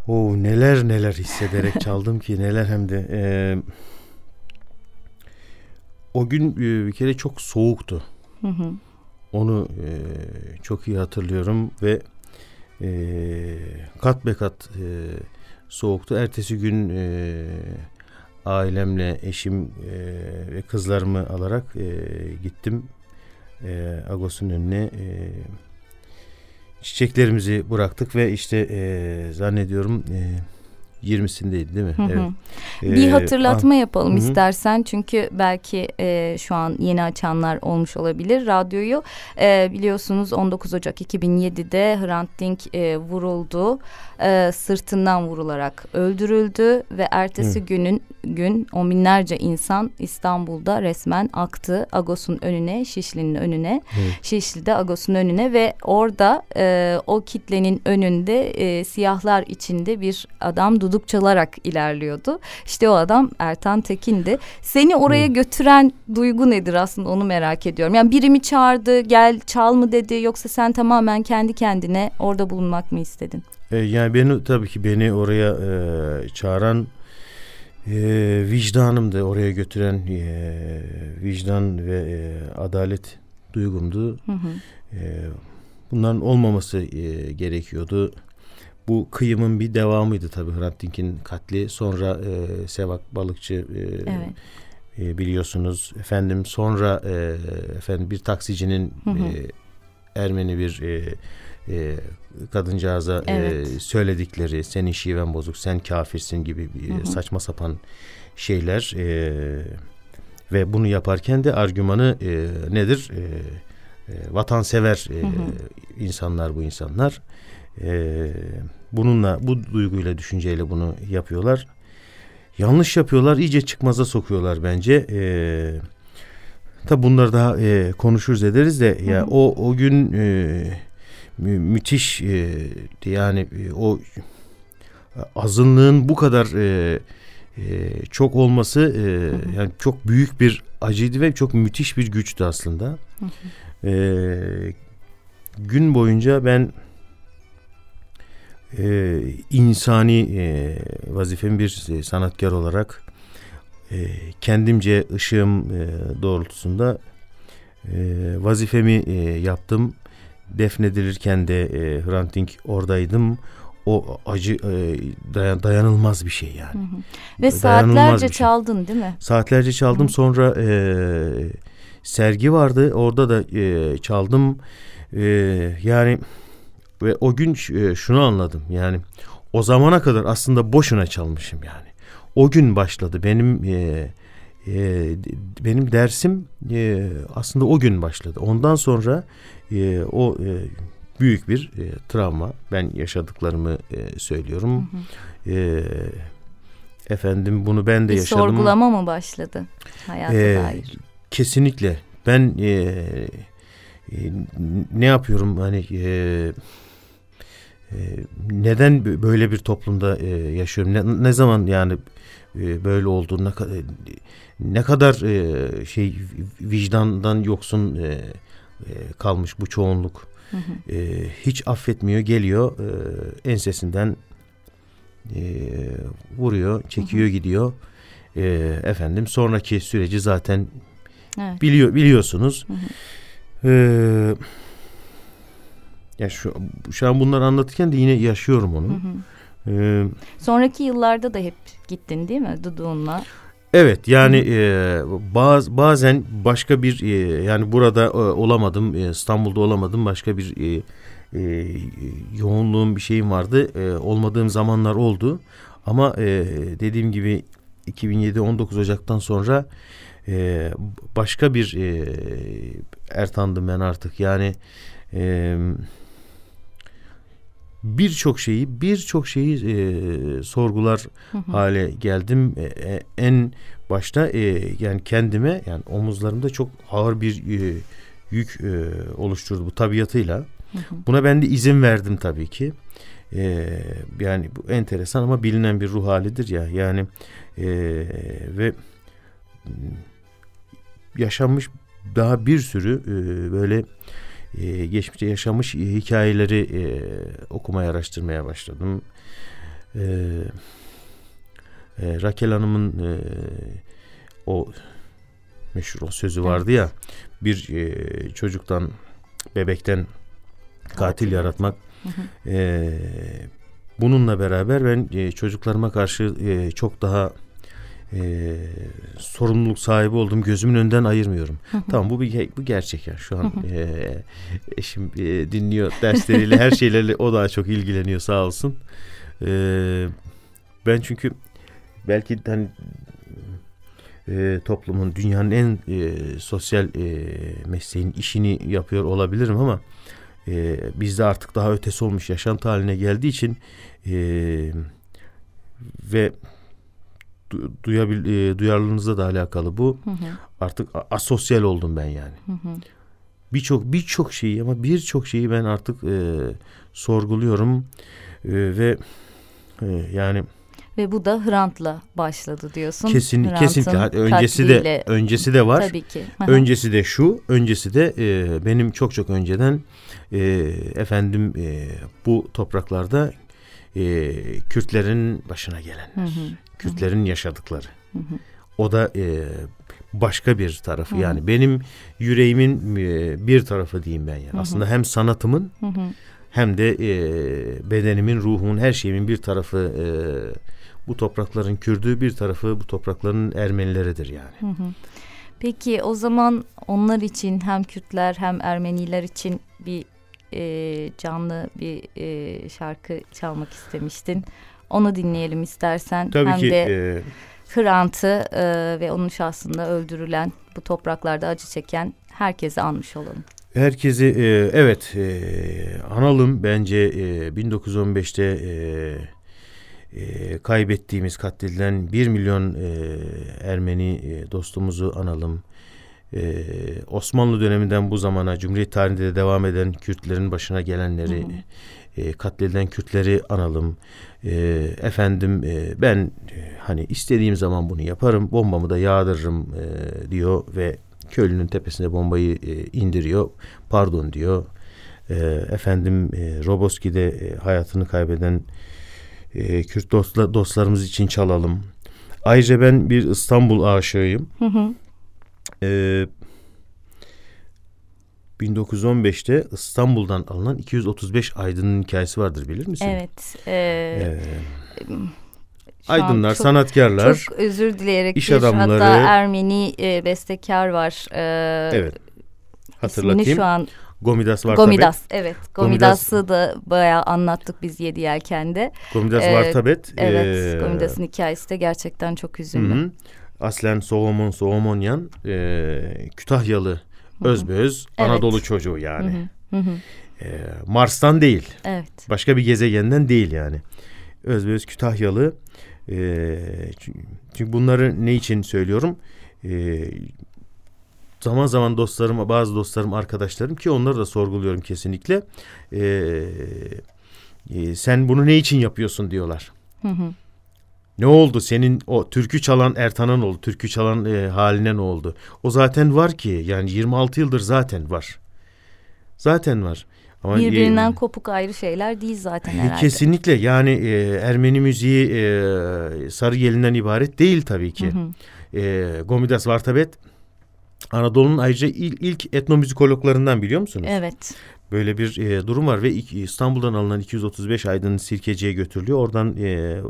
Oo, neler neler hissederek çaldım ki neler hem de. E, o gün bir kere çok soğuktu. Hı hı. Onu e, çok iyi hatırlıyorum ve e, kat be kat e, soğuktu. Ertesi gün e, ailemle eşim e, ve kızlarımı alarak e, gittim e, Agos'un önüne. E, çiçeklerimizi bıraktık ve işte e, zannediyorum e, 20'sindeydi değil mi? Hı hı. Evet. Bir E, hatırlatma ah, yapalım hı hı. istersen çünkü belki e, şu an yeni açanlar olmuş olabilir radyoyu. E, biliyorsunuz 19 Ocak 2007'de Hrant Dink e, vuruldu. E, sırtından vurularak öldürüldü ve ertesi Evet. günün gün on binlerce insan İstanbul'da resmen aktı Agos'un önüne, Şişli'nin önüne. Evet. Şişli'de Agos'un önüne ve orada e, o kitlenin önünde e, siyahlar içinde bir adam duduk çalarak ilerliyordu. İşte o adam Ertan Tekin'di. Seni oraya götüren duygu nedir aslında onu merak ediyorum. Yani biri mi çağırdı gel çal mı dedi yoksa sen tamamen kendi kendine orada bulunmak mı istedin? E, yani beni tabii ki beni oraya e, çağıran e, vicdanımdı. Oraya götüren e, vicdan ve e, adalet duygumdu. Hı hı. E, bunların olmaması e, gerekiyordu. Bu kıyımın bir devamıydı tabii Hrant Dink'in katli. Sonra e, Sevak Balıkçı e, Evet. e, biliyorsunuz efendim sonra e, efendim bir taksicinin Hı hı. e, Ermeni bir e, e, kadıncağıza e, Evet. söyledikleri senin şiven bozuk sen kafirsin gibi bir Hı hı. saçma sapan şeyler e, ve bunu yaparken de argümanı e, nedir? E, e, vatansever e, Hı hı. insanlar bu insanlar. E, bununla bu duyguyla düşünceyle bunu yapıyorlar. Yanlış yapıyorlar, iyice çıkmaza sokuyorlar bence. E, tabi bunları daha e, konuşuruz ederiz de ya Hı hı. o o gün e, mü- müthiş e, yani e, o azınlığın bu kadar e, e, çok olması e, yani çok büyük bir acıydı ve çok müthiş bir güçtü aslında. Hı E, gün boyunca ben e, insani e, vazifemi bir e, sanatkar olarak e, kendimce ışığım e, doğrultusunda e, vazifemi e, yaptım. Defnedilirken de e, Hrant Dink oradaydım. O acı e, dayan- dayanılmaz bir şey yani. Hı hı. Ve saatlerce şey. çaldın değil mi? Saatlerce çaldım. Hı. Sonra e, sergi vardı. Orada da e, çaldım. E, yani ve o gün e, şunu anladım. Yani o zamana kadar aslında boşuna çalmışım yani. O gün başladı benim e, e, benim dersim e, aslında o gün başladı. Ondan sonra e, o e, büyük bir e, travma. Ben yaşadıklarımı e, söylüyorum. E, efendim bunu ben de Bir yaşadım. sorgulama mı başladı hayata Ee, dair? Kesinlikle. Ben e, e, ne yapıyorum hani e, e, neden böyle bir toplumda yaşıyorum? Ne, ne zaman yani böyle oldu? Ne kadar ne kadar şey vicdandan yoksun kalmış bu çoğunluk. Hı hı. E, hiç affetmiyor, geliyor ensesinden e, vuruyor, çekiyor, gidiyor. E, efendim sonraki süreci zaten Evet. biliyor biliyorsunuz. Hı hı. Ee, ya şu şu an bunları anlatırken de yine yaşıyorum onu. Hı hı. E, Sonraki yıllarda da hep gittin değil mi Dudu'nunla? Evet yani e, baz, bazen başka bir e, yani burada e, olamadım e, İstanbul'da olamadım başka bir e, e, yoğunluğum bir şeyim vardı e, olmadığım zamanlar oldu ama e, dediğim gibi 2007 19 Ocak'tan sonra e, başka bir e, Ertan'dım ben artık yani e, birçok şeyi birçok şeyi e, sorgular Hı hı. hale geldim. E, e, en başta e, yani kendime yani omuzlarımda çok ağır bir e, yük e, oluşturdu bu tabiatıyla. Hı hı. Buna ben de izin verdim tabii ki. E, yani bu enteresan ama bilinen bir ruh halidir ya. Yani e, ve yaşanmış daha bir sürü e, böyle e, geçmişte yaşamış hikayeleri e, okumaya araştırmaya başladım. E, e, Rakel Hanım'ın e, o meşhur o sözü vardı ya bir e, çocuktan bebekten katil yaratmak. E, bununla beraber ben e, çocuklarıma karşı e, çok daha e, sorumluluk sahibi oldum. Gözümün önünden ayırmıyorum. Tamam bu bir bu gerçek ya. Şu an e, eşim e, dinliyor dersleriyle her şeylerle o daha çok ilgileniyor sağ olsun. E, ben çünkü belki hani e, toplumun dünyanın en e, sosyal e, mesleğin işini yapıyor olabilirim ama e, bizde artık daha ötesi olmuş yaşantı haline geldiği için e, ve duyabil, e, duyarlılığınızla da alakalı bu. Hı hı. Artık asosyal oldum ben yani. Birçok birçok şeyi ama birçok şeyi ben artık e, sorguluyorum E, ve e, yani Ve bu da Hrant'la başladı diyorsun. kesin Hrant'ın kesinlikle öncesi de öncesi de var. Tabii ki. Öncesi de şu, öncesi de e, benim çok çok önceden e, efendim e, bu topraklarda e, Kürtlerin başına gelenler, Hı hı. Kürtlerin yaşadıkları. Hı hı. O da e, başka bir tarafı Hı hı. yani benim yüreğimin e, bir tarafı diyeyim ben yani. Hı hı. Aslında hem sanatımın Hı hı. hem de e, bedenimin, ruhumun, her şeyimin bir tarafı e, bu toprakların Kürdü, bir tarafı bu toprakların Ermenileridir yani. Hı hı. Peki o zaman onlar için hem Kürtler hem Ermeniler için bir e, canlı bir e, şarkı çalmak istemiştin. Onu dinleyelim istersen. Tabii hem ki de e, Hrant'ı e, ve onun şahsında öldürülen, bu topraklarda acı çeken herkesi anmış olalım. herkesi e, evet e, analım bence e, 1915'te e, e, kaybettiğimiz katledilen 1 milyon e, Ermeni e, dostumuzu analım. E, Osmanlı döneminden bu zamana Cumhuriyet tarihinde de devam eden Kürtlerin başına gelenleri Hı hı. e, katledilen Kürtleri analım. E, efendim e, ben e, hani istediğim zaman bunu yaparım. Bombamı da yağdırırım e, diyor ve köylünün tepesine bombayı e, indiriyor. Pardon diyor. E, efendim e, Roboski'de e, hayatını kaybeden e, Kürt dostla, dostlarımız için çalalım. Ayrıca ben bir İstanbul aşığıyım. Hı hı. Ee, 1915'te İstanbul'dan alınan 235 aydının hikayesi vardır bilir misin? Evet. e, Ee, aydınlar, çok- sanatkarlar, Çok özür dileyerek iş adamları. hatta Ermeni e, bestekar var. E, evet hatırlatayım. şu an Gomidas Vartabet. Gomidas evet. Gomidas- Gomidas'ı da bayağı anlattık biz Yedi Yelken'de. Gomidas Ee, Vartabet. Evet ee, Gomidas'ın hikayesi de gerçekten çok hüzünlü. hı. Aslen Soğumon Soğumonyan ee, Kütahyalı özbeöz Evet. Anadolu çocuğu yani. Hı hı. Hı hı. Ee, Mars'tan değil. Evet. Başka bir gezegenden değil yani. Özbeöz Kütahyalı. Ee, çünkü, bunları ne için söylüyorum? Ee, zaman zaman dostlarım, bazı dostlarım, arkadaşlarım ki onları da sorguluyorum kesinlikle. Ee, e, sen bunu ne için yapıyorsun diyorlar. Hı hı. Ne oldu senin o türkü çalan Ertan'a ne oldu? Türkü çalan e, haline ne oldu? O zaten var ki yani 26 yıldır zaten var. Zaten var. Ama e, Birbirinden kopuk ayrı şeyler değil zaten herhalde. Kesinlikle yani e, Ermeni müziği e, sarı gelinden ibaret değil tabii ki. Hı hı. E, Gomidas Vartabet Anadolu'nun ayrıca il, ilk etnomüzikologlarından biliyor musunuz? Evet. Böyle bir e, durum var ve İstanbul'dan alınan 235 aydın Sirkeci'ye götürülüyor. Oradan e, e,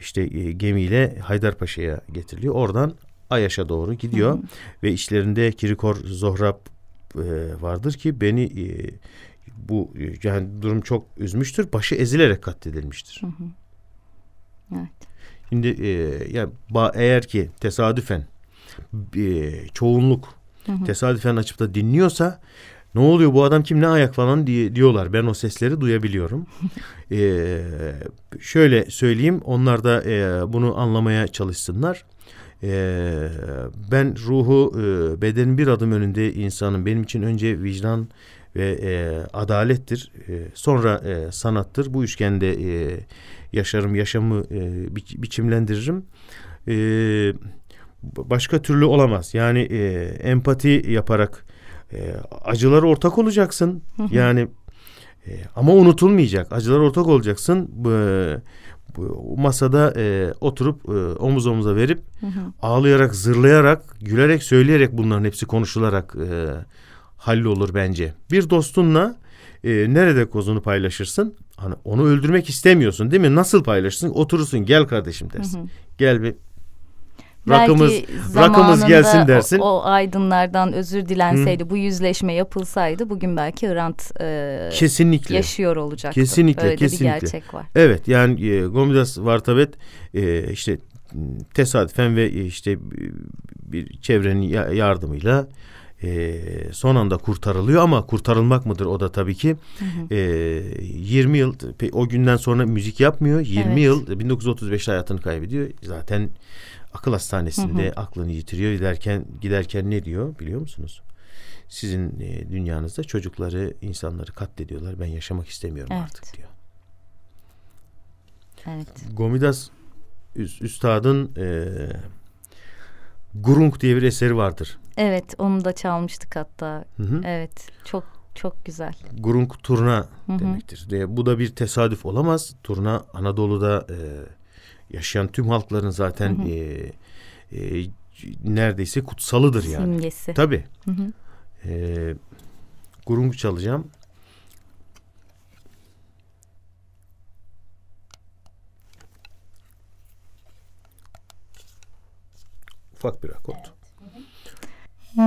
işte e, gemiyle Haydarpaşa'ya getiriliyor. Oradan Ayaş'a doğru gidiyor hı hı. ve içlerinde Kirikor Zohrab e, vardır ki beni e, bu yani durum çok üzmüştür. Başı ezilerek katledilmiştir. Hı hı. Evet. Şimdi e, yani eğer ki tesadüfen e, çoğunluk hı hı. tesadüfen açıp da dinliyorsa ne oluyor bu adam kim ne ayak falan diye diyorlar. Ben o sesleri duyabiliyorum. ee, şöyle söyleyeyim onlar da e, bunu anlamaya çalışsınlar. Ee, ben ruhu e, bedenin bir adım önünde insanın benim için önce vicdan ve e, adalettir. E, sonra e, sanattır. Bu üçgende e, yaşarım, yaşamı e, bi biçimlendiririm. E, başka türlü olamaz. Yani e, empati yaparak e, acılara ortak olacaksın. Yani e, ama unutulmayacak. Acılara ortak olacaksın. Bu, bu masada e, oturup e, omuz omuza verip hı hı. ağlayarak, zırlayarak, gülerek, söyleyerek bunların hepsi konuşularak e, hallolur bence. Bir dostunla e, nerede kozunu paylaşırsın? Hani onu öldürmek istemiyorsun değil mi? Nasıl paylaşırsın? Oturursun gel kardeşim dersin. Hı hı. Gel bir rakımız rakımız gelsin dersin. O, o aydınlardan özür dilenseydi, Hı. bu yüzleşme yapılsaydı bugün belki Hrant e, kesinlikle yaşıyor olacaktı. Kesinlikle, Öyle kesinlikle. bir gerçek var. Evet, yani e, Gomidas Vartabet e, işte tesadüfen ve işte bir çevrenin yardımıyla e, son anda kurtarılıyor ama kurtarılmak mıdır o da tabii ki hı hı. E, 20 yıl o günden sonra müzik yapmıyor 20 evet. yıl 1935'te hayatını kaybediyor zaten akıl hastanesinde hı hı. aklını yitiriyor giderken giderken ne diyor biliyor musunuz? Sizin e, dünyanızda çocukları, insanları katlediyorlar. Ben yaşamak istemiyorum evet. artık diyor. Evet. Gomidas Üstad'ın e, Gurung diye bir eseri vardır. Evet, onu da çalmıştık hatta. Hı hı. Evet, çok çok güzel. Gurung turna hı hı. demektir. De, bu da bir tesadüf olamaz. Turna Anadolu'da e, yaşayan tüm halkların zaten hı hı. E, e, neredeyse kutsalıdır yani. Simgesi. Tabii. Hı hı. E, gurung çalacağım. Ufak bir akort. Evet. Hı hı.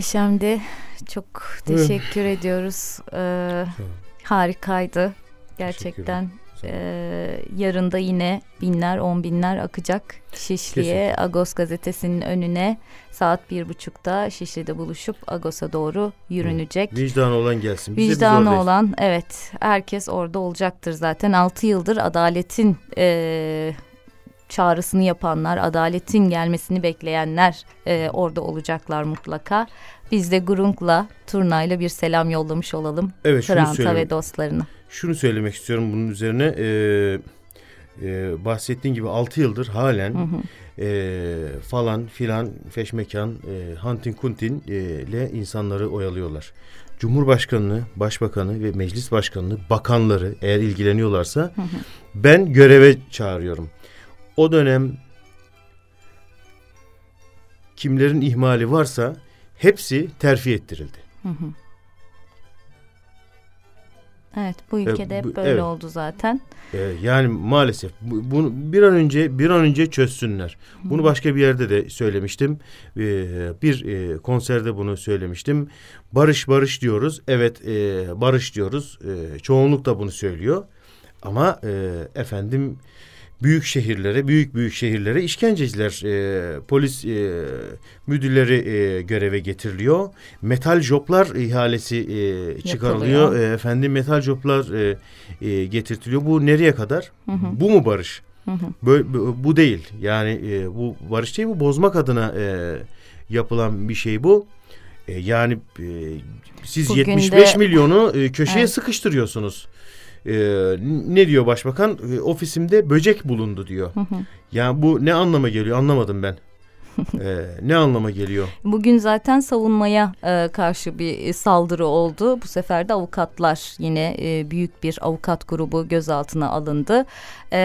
Muhteşemdi. Çok teşekkür ediyoruz. Ee, harikaydı gerçekten. Ee, yarın da yine binler on binler akacak Şişli'ye Kesinlikle. Agos gazetesinin önüne saat bir buçukta Şişli'de buluşup Agos'a doğru yürünecek. Vicdanı olan gelsin. Biz de biz Vicdanı olan evet herkes orada olacaktır zaten 6 yıldır adaletin e, çağrısını yapanlar adaletin gelmesini bekleyenler e, orada olacaklar mutlaka. Biz de Grunk'la Turna'yla bir selam yollamış olalım Evet, söyleyeyim. ve dostlarına. Şunu söylemek istiyorum bunun üzerine. Ee, e, bahsettiğin gibi 6 yıldır halen Hı hı. e, falan filan feşmekan e, Hunting Kuntin e, ile insanları oyalıyorlar. Cumhurbaşkanını, başbakanı ve meclis başkanını, bakanları eğer ilgileniyorlarsa Hı hı. ben göreve çağırıyorum. O dönem kimlerin ihmali varsa hepsi terfi ettirildi. Hı hı. Evet bu ülkede hep bu- böyle evet. oldu zaten. Ee, yani maalesef bu- bunu bir an önce bir an önce çözsünler. Bunu başka bir yerde de söylemiştim. Ee, bir e, konserde bunu söylemiştim. Barış barış diyoruz. Evet e, barış diyoruz. E, çoğunluk da bunu söylüyor. Ama e, efendim büyük şehirlere, büyük büyük şehirlere işkenceciler, e, polis e, müdürleri e, göreve getiriliyor. Metal joplar ihalesi e, çıkarılıyor. Yapılıyor. E, efendim metal joplar e, e, getirtiliyor. Bu nereye kadar? Hı hı. Bu mu barış? Hı hı. Böyle, bu, bu değil. Yani e, bu barış değil bu bozmak adına e, yapılan bir şey bu. E, yani e, siz Bugün 75 de- milyonu e, köşeye Evet. sıkıştırıyorsunuz. E, ne diyor başbakan? E, ofisimde böcek bulundu diyor. Hı hı. Yani bu ne anlama geliyor anlamadım ben. E, ne anlama geliyor? Bugün zaten savunmaya e, karşı bir e, saldırı oldu. Bu sefer de avukatlar yine e, büyük bir avukat grubu gözaltına alındı. E,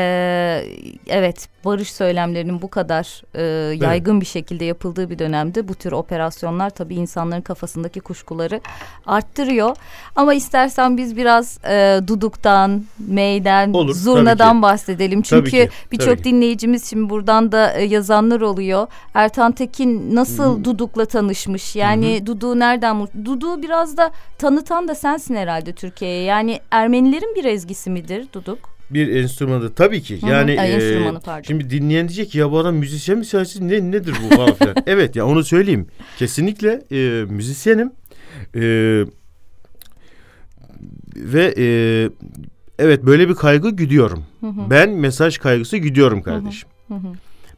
evet barış söylemlerinin bu kadar e, yaygın bir şekilde yapıldığı bir dönemde bu tür operasyonlar tabii insanların kafasındaki kuşkuları arttırıyor. Ama istersen biz biraz e, duduktan, meyden, Olur, zurnadan bahsedelim. Çünkü birçok dinleyicimiz şimdi buradan da e, yazanlar oluyor. Ertan Tekin nasıl Duduk'la tanışmış? Yani Duduk'u nereden Duduk'u biraz da tanıtan da sensin herhalde Türkiye'ye. Yani Ermenilerin bir ezgisi midir Duduk? Bir enstrümanı tabii ki. Hı hı. Yani Ay, e, pardon. şimdi dinleyen diyecek ki ya bu adam müzisyen mi mi? ne nedir bu falan filan. evet ya onu söyleyeyim. Kesinlikle e, müzisyenim. E, ve e, evet böyle bir kaygı güdüyorum. Hı hı. Ben mesaj kaygısı güdüyorum kardeşim. Hı hı.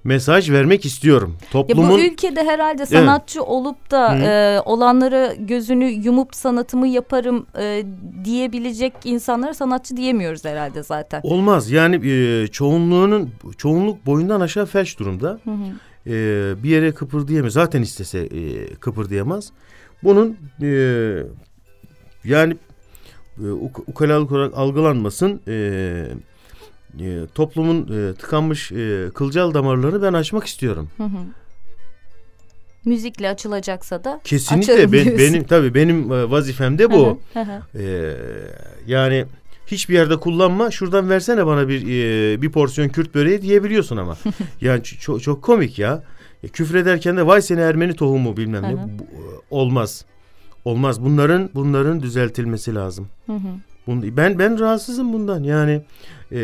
Mesaj vermek istiyorum. Ya Toplumun bu ülkede herhalde sanatçı olup da Hı. e, olanları gözünü yumup sanatımı yaparım e, diyebilecek insanlara sanatçı diyemiyoruz herhalde zaten. olmaz. Yani e, çoğunluğunun çoğunluk boyundan aşağı felç durumda. Hı hı. e, bir yere kıpırdayamaz. Zaten istese e, kıpırdayamaz. Bunun e, yani e, uk- ukalalık olarak algılanmasın. E, e, toplumun e, tıkanmış e, kılcal damarlarını ben açmak istiyorum. Hı hı. Müzikle açılacaksa da Kesinlikle ben, diyorsun. benim tabii benim e, vazifem de bu. Hı hı, hı hı. E, yani hiçbir yerde kullanma. Şuradan versene bana bir e, bir porsiyon Kürt böreği diyebiliyorsun ama. yani çok çok komik ya. E, küfrederken de vay seni Ermeni tohumu bilmem ne. Bu, e, olmaz. Olmaz. Bunların bunların düzeltilmesi lazım. Hı hı. Ben ben rahatsızım bundan yani e,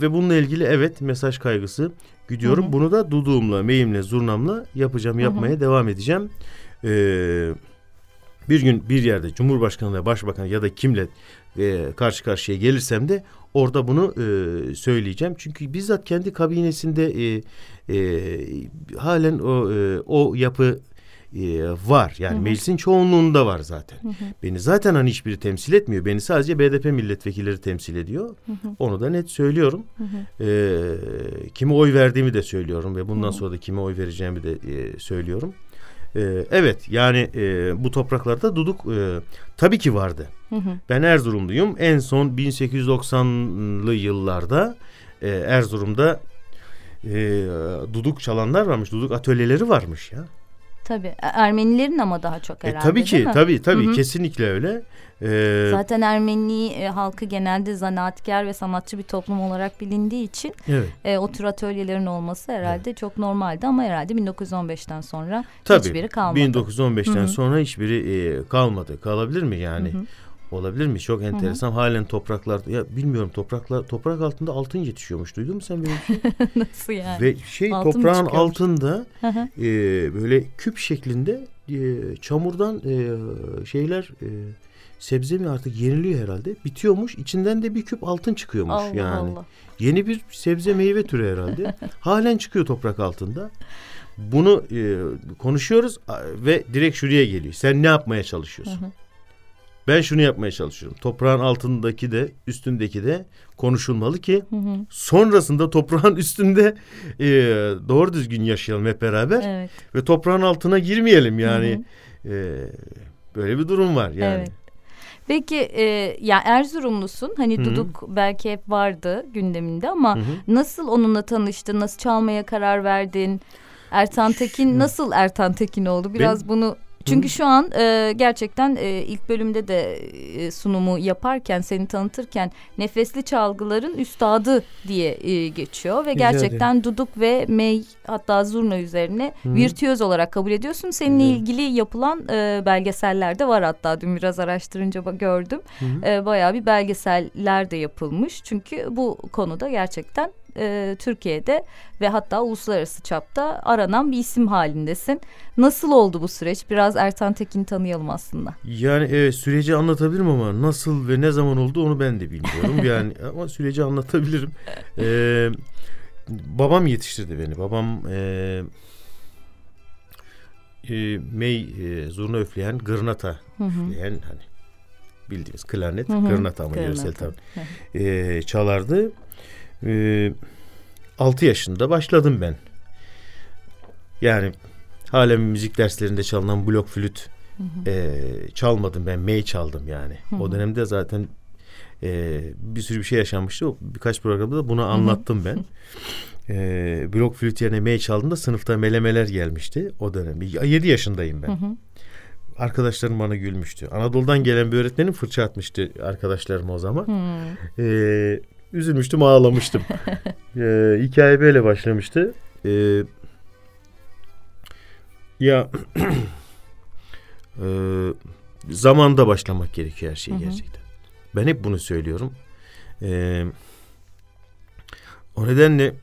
ve bununla ilgili evet mesaj kaygısı gidiyorum. Hı hı. Bunu da duduğumla, meyimle, zurnamla yapacağım, Hı hı. yapmaya devam edeceğim. E, bir gün bir yerde Cumhurbaşkanı ve Başbakan ya da kimle e, karşı karşıya gelirsem de orada bunu e, söyleyeceğim. Çünkü bizzat kendi kabinesinde e, e, halen o e, o yapı e, var. Yani Hı hı. meclisin çoğunluğunda var zaten. Hı hı. Beni zaten hani hiçbiri temsil etmiyor. Beni sadece BDP milletvekilleri temsil ediyor. Hı hı. Onu da net söylüyorum. Hı hı. Ee, kime oy verdiğimi de söylüyorum ve bundan Hı hı. sonra da kime oy vereceğimi de e, söylüyorum. Ee, evet yani e, bu topraklarda duduk e, tabii ki vardı. Hı hı. Ben Erzurumluyum. En son 1890'lı yıllarda e, Erzurum'da e, duduk çalanlar varmış. Duduk atölyeleri varmış ya. Tabii. E, Ermenilerin ama daha çok E, herhalde tabii değil ki tabii tabii Hı hı. kesinlikle öyle. Ee, Zaten Ermeni e, halkı genelde zanaatkar ve sanatçı bir toplum olarak bilindiği için Evet. e, o tür atölyelerin olması herhalde çok normaldi ama herhalde 1915'ten sonra Tabii. hiçbiri kalmadı. 1915'ten Hı hı. sonra hiçbiri e, kalmadı. Kalabilir mi yani? Hı hı. Olabilir mi? Çok hı. enteresan. Halen topraklar ya bilmiyorum topraklar toprak altında altın yetişiyormuş. Duydun mu sen böyle bir şey? Nasıl yani? Ve şey Altın toprağın altında Hı hı. e, böyle küp şeklinde e, çamurdan e, şeyler e, sebze mi artık yeniliyor herhalde. Bitiyormuş. İçinden de bir küp altın çıkıyormuş Allah yani. Allah. Yeni bir sebze meyve türü herhalde. Halen çıkıyor toprak altında. Bunu e, konuşuyoruz ve direkt şuraya geliyor. Sen ne yapmaya çalışıyorsun? Hı hı. Ben şunu yapmaya çalışıyorum. Toprağın altındaki de üstündeki de konuşulmalı ki Hı hı. sonrasında toprağın üstünde e, doğru düzgün yaşayalım hep beraber Evet. ve toprağın altına girmeyelim yani. E, böyle bir durum var yani. Evet. Peki e, ya Erzurumlusun hani Hı hı. Duduk belki hep vardı gündeminde ama Hı hı. nasıl onunla tanıştın nasıl çalmaya karar verdin Ertan Tekin nasıl Ertan Tekin oldu biraz Ben- bunu çünkü şu an e, gerçekten e, ilk bölümde de e, sunumu yaparken seni tanıtırken nefesli çalgıların üstadı diye e, geçiyor ve Rica gerçekten duduk ve mey hatta zurna üzerine Hı hı. virtüöz olarak kabul ediyorsun. Seninle Güzel. ilgili yapılan e, belgeseller de var hatta dün biraz araştırınca gördüm. Hı hı. E, bayağı bir belgeseller de yapılmış. Çünkü bu konuda gerçekten e, Türkiye'de ve hatta uluslararası çapta aranan bir isim halindesin. Nasıl oldu bu süreç? Biraz Ertan Tekin'i tanıyalım aslında. Yani evet süreci anlatabilirim ama nasıl ve ne zaman oldu onu ben de bilmiyorum. yani ama süreci anlatabilirim. Ee, babam yetiştirdi beni. Babam e, e, mey e, zurna üfleyen gırnata Hı hı. üfleyen hani bildiğimiz klarnet Hı hı. gırnata ama yöresel tabii. E, çalardı. E, 6 yaşında başladım ben. Yani halen müzik derslerinde çalınan blok flüt Hı hı. e, çalmadım ben mey çaldım yani. Hı O hı. dönemde zaten e, bir sürü bir şey yaşanmıştı. O birkaç programda da bunu anlattım ben. E, blok flüt yerine mey çaldığımda sınıfta melemeler gelmişti o dönem. 7 yaşındayım ben. Hı hı. Arkadaşlarım bana gülmüştü. Anadolu'dan gelen bir öğretmenim fırça atmıştı arkadaşlarım o zaman. Hı. E, üzülmüştüm ağlamıştım. e, hikaye böyle başlamıştı. E, ya e, zamanda başlamak gerekiyor her şey gerçekten. Ben hep bunu söylüyorum. E, o nedenle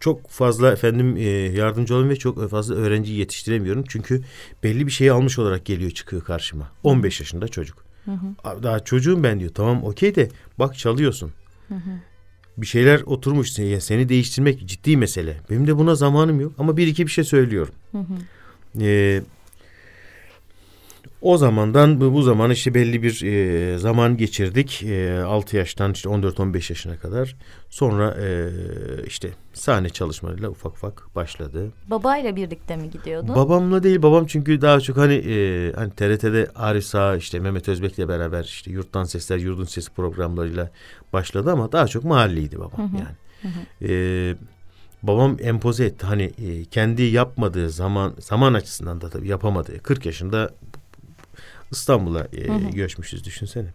çok fazla efendim e, yardımcı olayım ve çok fazla öğrenci yetiştiremiyorum. Çünkü belli bir şeyi almış olarak geliyor çıkıyor karşıma. 15 yaşında çocuk. Hı hı. Daha çocuğum ben diyor. Tamam okey de bak çalıyorsun. Hı hı. Bir şeyler oturmuş ya seni değiştirmek ciddi mesele. Benim de buna zamanım yok ama bir iki bir şey söylüyorum. Hı hı. Ee, o zamandan bu, bu zaman işte belli bir e, zaman geçirdik. E, 6 yaştan işte 14-15 yaşına kadar. Sonra e, işte sahne çalışmalarıyla ufak ufak başladı. Babayla birlikte mi gidiyordun? Babamla değil babam çünkü daha çok hani e, hani TRT'de Arif Sağ işte Mehmet Özbek'le beraber işte Yurttan Sesler Yurdun Sesi programlarıyla başladı ama daha çok mahalliydi babam Hı hı. yani. Hı hı. E, babam empoze etti hani e, kendi yapmadığı zaman zaman açısından da tabii yapamadığı 40 yaşında İstanbul'a e, Hı hı. göçmüşüz düşünsene.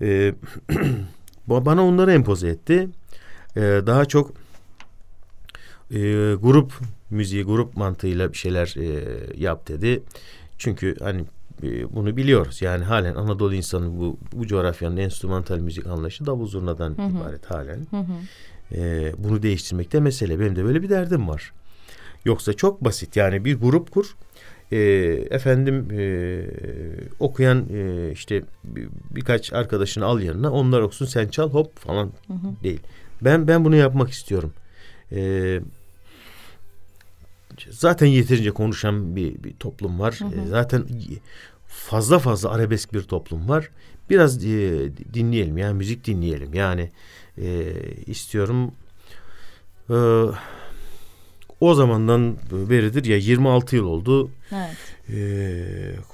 E, ba- bana onları empoze etti. E, daha çok e, grup müziği, grup mantığıyla bir şeyler e, yap dedi. Çünkü hani e, bunu biliyoruz. Yani halen Anadolu insanı bu, bu coğrafyanın enstrümantal müzik anlayışı davul zurnadan Hı hı. ibaret halen. Hı hı. E, bunu değiştirmekte mesele. Benim de böyle bir derdim var. Yoksa çok basit. Yani bir grup kur. E, efendim e, okuyan e, işte bir- birkaç arkadaşını al yanına. Onlar okusun sen çal hop falan Hı hı. değil. Ben ben bunu yapmak istiyorum. E, zaten yeterince konuşan bir, bir toplum var. Hı hı. E, zaten fazla fazla arabesk bir toplum var. Biraz e, dinleyelim ya müzik dinleyelim. Yani e, istiyorum e, o zamandan beridir ya 26 yıl oldu. Evet. E,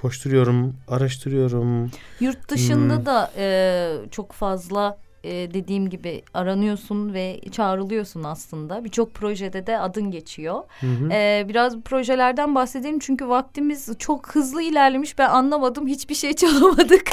koşturuyorum, araştırıyorum. Yurt dışında Hmm. da e, çok fazla e, dediğim gibi aranıyorsun ve çağrılıyorsun aslında. Birçok projede de adın geçiyor. Hı hı. E, biraz projelerden bahsedelim çünkü vaktimiz çok hızlı ilerlemiş. Ben anlamadım hiçbir şey çalamadık.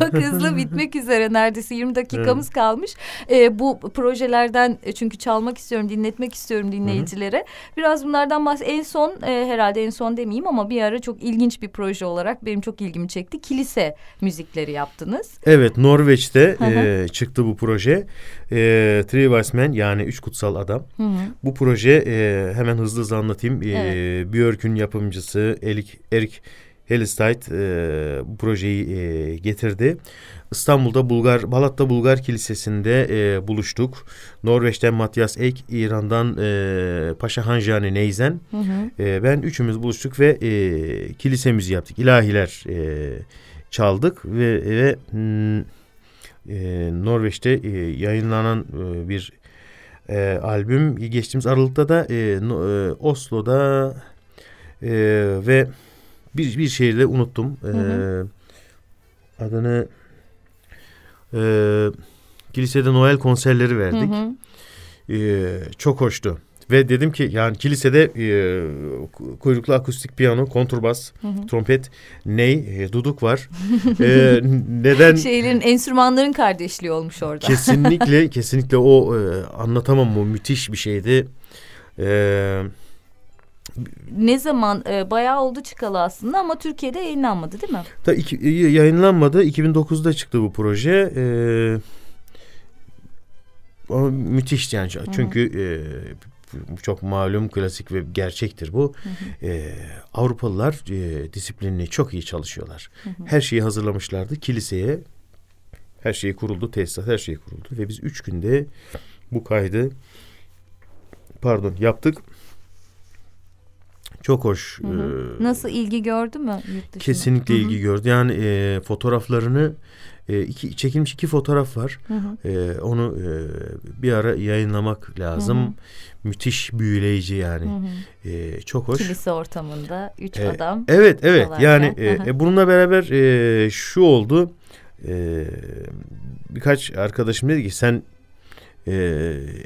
çok hızlı bitmek üzere neredeyse 20 dakikamız Evet. kalmış. E, bu projelerden e, çünkü çalmak istiyorum, dinletmek istiyorum dinleyicilere. Biraz bunlardan bahs en son e, herhalde en son demeyeyim ama bir ara çok ilginç bir proje olarak benim çok ilgimi çekti. Kilise müzikleri yaptınız. Evet Norveç'te Hı hı. e, çıktı bu proje. E, Three Wise Men yani Üç Kutsal Adam. Hı hı. Bu proje e, hemen hızlı hızlı anlatayım. E, Evet. Björk'ün yapımcısı Erik, Erik Helisteit e, bu projeyi e, getirdi. İstanbul'da Bulgar, Balat'ta Bulgar Kilisesi'nde e, buluştuk. Norveç'ten Matias Ek, İran'dan e, Paşa Hanjani Neyzen. Hı hı. E, ben üçümüz buluştuk ve e, kilise müziği yaptık. İlahiler e, çaldık ve, ve hmm, e, Norveç'te e, yayınlanan e, bir e, albüm. Geçtiğimiz Aralık'ta da e, no- e, Oslo'da e, ve bir, bir şehirde unuttum. E, hı. adını e, kilisede Noel konserleri verdik. Hı hı. E, çok hoştu. Ve dedim ki yani kilisede e, kuyruklu akustik piyano, konturbas, Hı hı. trompet, ney, e, duduk var. E, neden? Şeylerin, enstrümanların kardeşliği olmuş orada. Kesinlikle, kesinlikle o e, anlatamam o müthiş bir şeydi. E, ne zaman e, bayağı oldu çıkalı aslında ama Türkiye'de yayınlanmadı değil mi? da iki, yayınlanmadı. 2009'da çıktı bu proje. E, o müthişti yani. Çünkü e, çok malum, klasik ve gerçektir bu. E, Avrupalılar e, disiplinini çok iyi çalışıyorlar. Hı hı. Her şeyi hazırlamışlardı. Kiliseye her şey kuruldu, tesisat her şey kuruldu. Ve biz üç günde bu kaydı pardon yaptık. Çok hoş. Hı hı. e, Nasıl ilgi gördü mü yurt dışında? Kesinlikle Hı hı. ilgi gördü. Yani e, fotoğraflarını e, iki çekilmiş iki fotoğraf var. Hı hı. E, onu e, bir ara yayınlamak lazım. Hı hı. Müthiş büyüleyici yani. Hı hı. E, çok hoş. Kilise ortamında üç E, adam. Evet evet yani Hı hı. e, bununla beraber e, şu oldu. E, birkaç arkadaşım dedi ki sen e,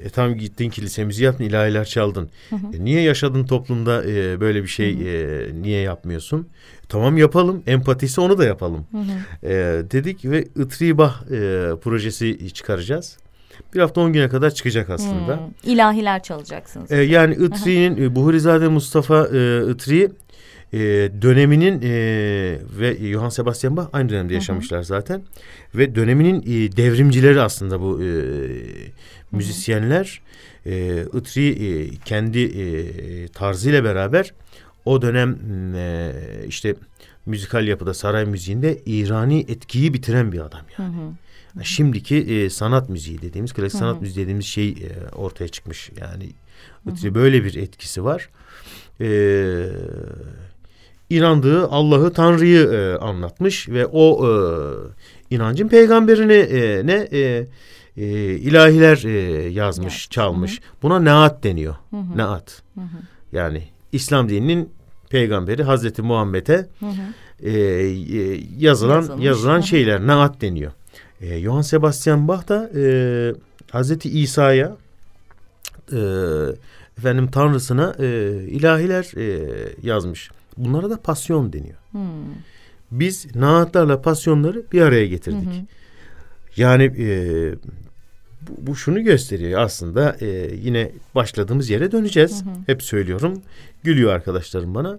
e, tam gittin kilisemizi yaptın ilahiler çaldın. Hı hı. E, niye yaşadın toplumda e, böyle bir şey e, niye yapmıyorsun? Tamam yapalım empatisi onu da yapalım. Hı hı. E, dedik ve Itribah e, projesi çıkaracağız. Bir hafta on güne kadar çıkacak aslında. Hmm, ilahiler çalacaksınız. E, yani Itri'nin e, Buhurizade Mustafa e, Itri e, döneminin e, ve Johann Sebastian Bach aynı dönemde yaşamışlar zaten. Ve döneminin e, devrimcileri aslında bu e, müzisyenler. E, Itri e, kendi e, tarzıyla beraber o dönem e, işte müzikal yapıda saray müziğinde İrani etkiyi bitiren bir adam yani. hı. Şimdiki e, sanat müziği dediğimiz, klasik sanat müziği dediğimiz şey e, ortaya çıkmış. Yani. Itri böyle bir etkisi var. E, inandığı Allah'ı, Tanrı'yı e, anlatmış ve o e, inancın peygamberini e, ne e, e, ilahiler e, yazmış, çalmış. Buna naat deniyor. Hı hı. Naat. Hı hı. Yani İslam dininin peygamberi Hazreti Muhammed'e Hı hı. e, e, yazılan Yazılmış. yazılan Hı hı. şeyler naat deniyor. E, Johann Sebastian Bach da e, Hazreti İsa'ya e, efendim Tanrısına e, ilahiler e, yazmış. Bunlara da pasyon deniyor. Hmm. Biz naatlarla pasyonları bir araya getirdik. Hı hı. Yani e, bu, bu şunu gösteriyor aslında e, yine başladığımız yere döneceğiz. Hı hı. Hep söylüyorum. Gülüyor arkadaşlarım bana.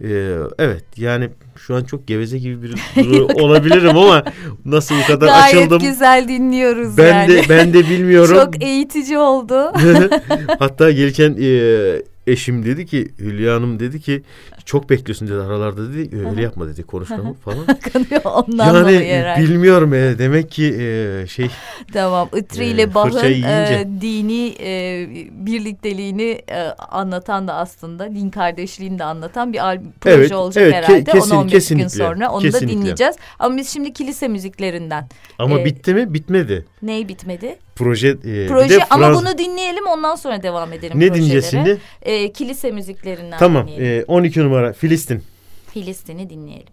E, evet yani şu an çok geveze gibi bir olabilirim ama nasıl bu kadar Gayet açıldım. güzel dinliyoruz Ben yani. de ben de bilmiyorum. Çok eğitici oldu. Hatta gelirken e, eşim dedi ki Hülya Hanım dedi ki çok bekliyorsun dedi aralarda dedi hı. öyle yapma dedi konuşmamı falan. Kanıyor ondan dolayı yani herhalde. bilmiyorum e, demek ki e, şey Tamam. Itri Ee, ile Bach'ın fırçayı yiyince. e, dini e, birlikteliğini e, anlatan da aslında din kardeşliğini de anlatan bir al- proje Evet, olacak evet, ke- herhalde. kesin- 10-15 gün kesinlikle, sonra onu kesinlikle. da dinleyeceğiz. Ama biz şimdi kilise müziklerinden. ama e, bitti mi bitmedi. Ney bitmedi? Proje e, Proje de ama Frans- bunu dinleyelim ondan sonra devam edelim Ne dinleyeceğiz şimdi? E, kilise müziklerinden Tamam dinleyelim. e, 12 numara Filistin. Filistin'i dinleyelim.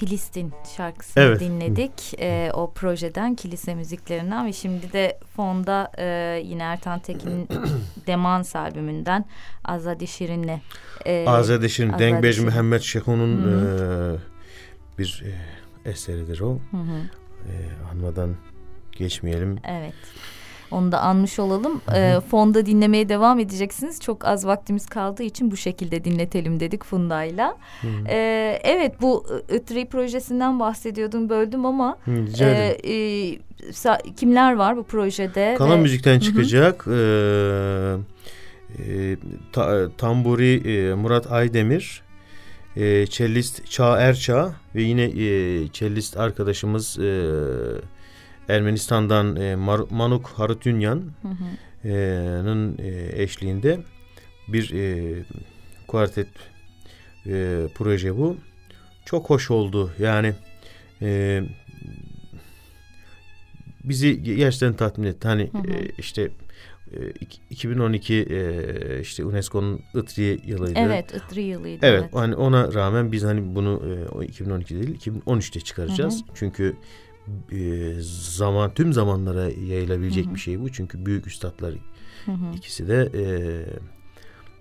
Filistin şarkısını Evet. dinledik. E, o projeden, kilise müziklerinden ve şimdi de fonda e, yine Ertan Tekin'in Demans albümünden Azadi Şirin'le. E, Azade Şirin, Azade Dengbej Şirin. Mehmet Şeko'nun Hı e, bir e, eseridir o. Hı hı. E, anmadan geçmeyelim. Evet. Onu da anmış olalım. E, fonda dinlemeye devam edeceksiniz. Çok az vaktimiz kaldığı için bu şekilde dinletelim dedik Funda'yla. Hı. E, evet bu ITRI projesinden bahsediyordum böldüm ama Hı, rica e, ederim. e, kimler var bu projede? Kalan ve- müzikten Hı hı. çıkacak. E, e, ta- tamburi e, Murat Aydemir, e, cellist Çağ Erçağ ve yine e, cellist arkadaşımız e, Ermenistan'dan e, Mar- Manuk Harutyunyan Hı hı. e, e, eşliğinde bir e, kuartet e, proje bu. Çok hoş oldu. Yani e, bizi gerçekten tatmin etti. Hani Hı hı. e, işte e, iki- 2012 e, işte UNESCO'nun ITRI yılıydı. Evet, ITRI yılıydı. Evet, Evet. hani ona rağmen biz hani bunu e, o 2012 değil 2013'te çıkaracağız. Hı hı. Çünkü e, zaman tüm zamanlara yayılabilecek Hı hı. bir şey bu. Çünkü büyük üstadlar Hı hı. ikisi de e,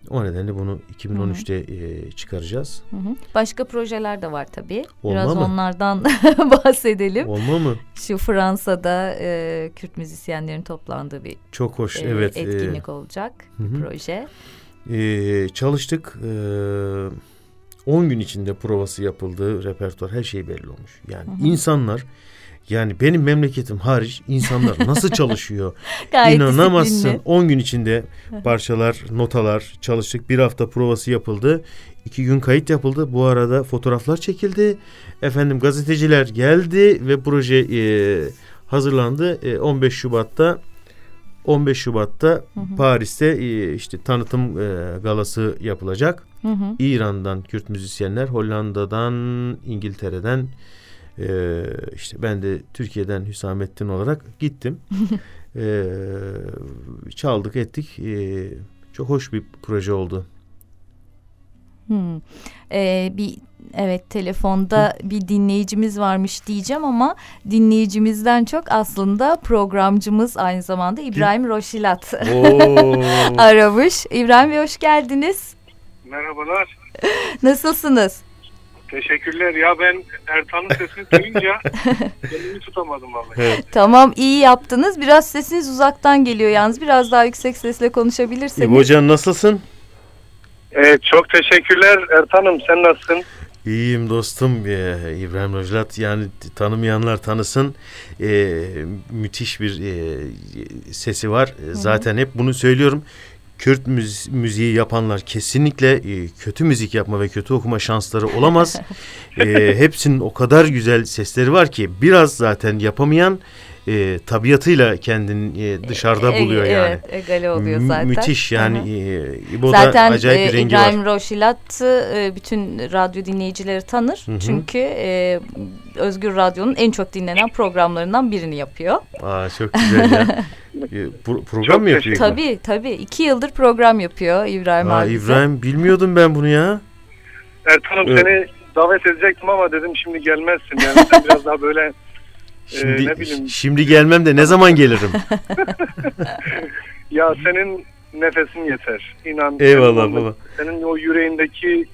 o nedenle bunu 2013'te e, çıkaracağız. Hı hı. Başka projeler de var tabii. Olma Biraz mı? onlardan bahsedelim. Olma mı? Şu Fransa'da e, Kürt müzisyenlerin toplandığı bir Çok hoş, e, evet, e, etkinlik olacak hı hı. proje. E, çalıştık. E, 10 gün içinde provası yapıldı. Repertuar her şey belli olmuş. Yani Hı hı. insanlar yani benim memleketim hariç insanlar nasıl çalışıyor? Gayet İnanamazsın. disiplinli. 10 gün içinde parçalar, notalar çalıştık. Bir hafta provası yapıldı. iki gün kayıt yapıldı. Bu arada fotoğraflar çekildi. Efendim gazeteciler geldi ve proje e, hazırlandı. E, 15 Şubat'ta 15 Şubat'ta Hı hı. Paris'te e, işte tanıtım e, galası yapılacak. Hı hı. İran'dan Kürt müzisyenler, Hollanda'dan, İngiltere'den e, işte ben de Türkiye'den Hüsamettin olarak gittim. e, çaldık ettik. E, çok hoş bir proje oldu. Hmm. Ee, bir evet telefonda bir dinleyicimiz varmış diyeceğim ama dinleyicimizden çok aslında programcımız aynı zamanda İbrahim Roşilat Oo. aramış. İbrahim Bey hoş geldiniz. Merhabalar. Nasılsınız? Teşekkürler. Ya ben Ertan'ın sesini duyunca kendimi tutamadım vallahi. Tamam iyi yaptınız. Biraz sesiniz uzaktan geliyor yalnız. Biraz daha yüksek sesle konuşabilirseniz. İbo Can nasılsın? Ee, çok teşekkürler Ertan'ım. Sen nasılsın? İyiyim dostum Ee, İbrahim Rojlat yani tanımayanlar tanısın Ee, müthiş bir e, sesi var Ee, zaten hep bunu söylüyorum Kürt müzi- müziği yapanlar kesinlikle e, kötü müzik yapma ve kötü okuma şansları olamaz. Ee, hepsinin o kadar güzel sesleri var ki biraz zaten yapamayan e, tabiatıyla kendini e, dışarıda E- buluyor yani. Evet, egale oluyor Mü- zaten. Müthiş yani e, İbo'da Zaten acayip e, bir rengi İbrahim var. Roşilat e, bütün radyo dinleyicileri tanır. Hı hı. Çünkü e, Özgür Radyo'nun en çok dinlenen programlarından birini yapıyor. Aa, çok güzel ya. E, pro- program mı yapıyor? Tabii tabii. iki yıldır program yapıyor İbrahim Aa. İbrahim bilmiyordum ben bunu ya. Ertan'ım Evet. seni davet edecektim ama dedim şimdi gelmezsin. Yani sen biraz daha böyle Şimdi ne bileyim şimdi gelmem de ne zaman gelirim? ya senin nefesin yeter. İnan. Eyvallah senin baba. Senin o yüreğindeki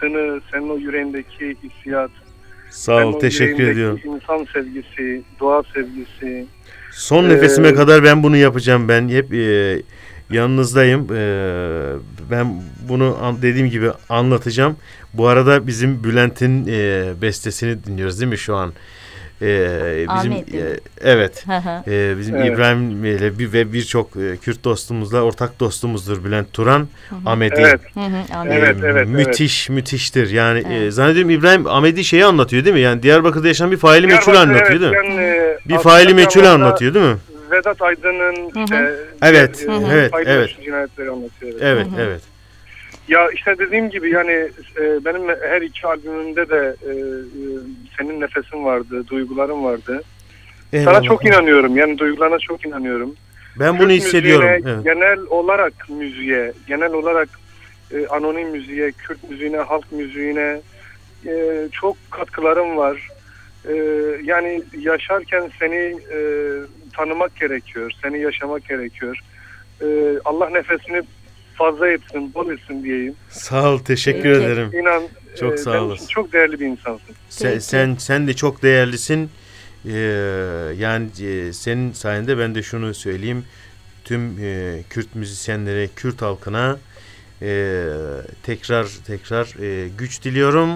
tını, senin o yüreğindeki hissiyat. Sağ senin ol teşekkür ediyorum. İnsan sevgisi, doğa sevgisi. Son Ee, nefesime kadar ben bunu yapacağım. Ben hep e, yanınızdayım. E, ben bunu an- dediğim gibi anlatacağım. Bu arada bizim Bülent'in e, bestesini dinliyoruz değil mi şu an? E, bizim e, evet. E, bizim Evet. İbrahim ile bir ve birçok e, Kürt dostumuzla ortak dostumuzdur Bülent Turan. Ahmet'i. Evet. Hı hı, Ahmet'i. E, Evet, evet, evet. müthiş müthiştir. Yani e, Evet. zannediyorum İbrahim Ahmet'i şeyi anlatıyor değil mi? Yani Diyarbakır'da yaşayan bir faili meçhul anlatıyor değil mi? evet, ben, e, bir faili meçhul anlatıyor değil mi? Vedat Aydın'ın işte Evet, e, hı hı. evet, evet. meçhul cinayetleri anlatıyor. Evet, evet. Ya işte dediğim gibi yani e, benim her iki albümümde de e, e, senin nefesin vardı, duyguların vardı. Eyvallah. Sana çok inanıyorum. Yani duygularına çok inanıyorum. Ben bunu Kürt hissediyorum, müziğine, evet. Genel olarak müziğe, genel olarak e, anonim müziğe, Kürt müziğine, halk müziğine e, çok katkılarım var. E, yani yaşarken seni e, tanımak gerekiyor, seni yaşamak gerekiyor. E, Allah nefesini fazla etsin, bol etsin diyeyim. Sağ ol, teşekkür Peki. ederim. İnan, çok e, sağ olasın. Çok değerli bir insansın. Sen, sen sen de çok değerlisin. Ee, yani e, senin sayende ben de şunu söyleyeyim. Tüm e, Kürt müzisyenlere, Kürt halkına e, tekrar tekrar e, güç diliyorum.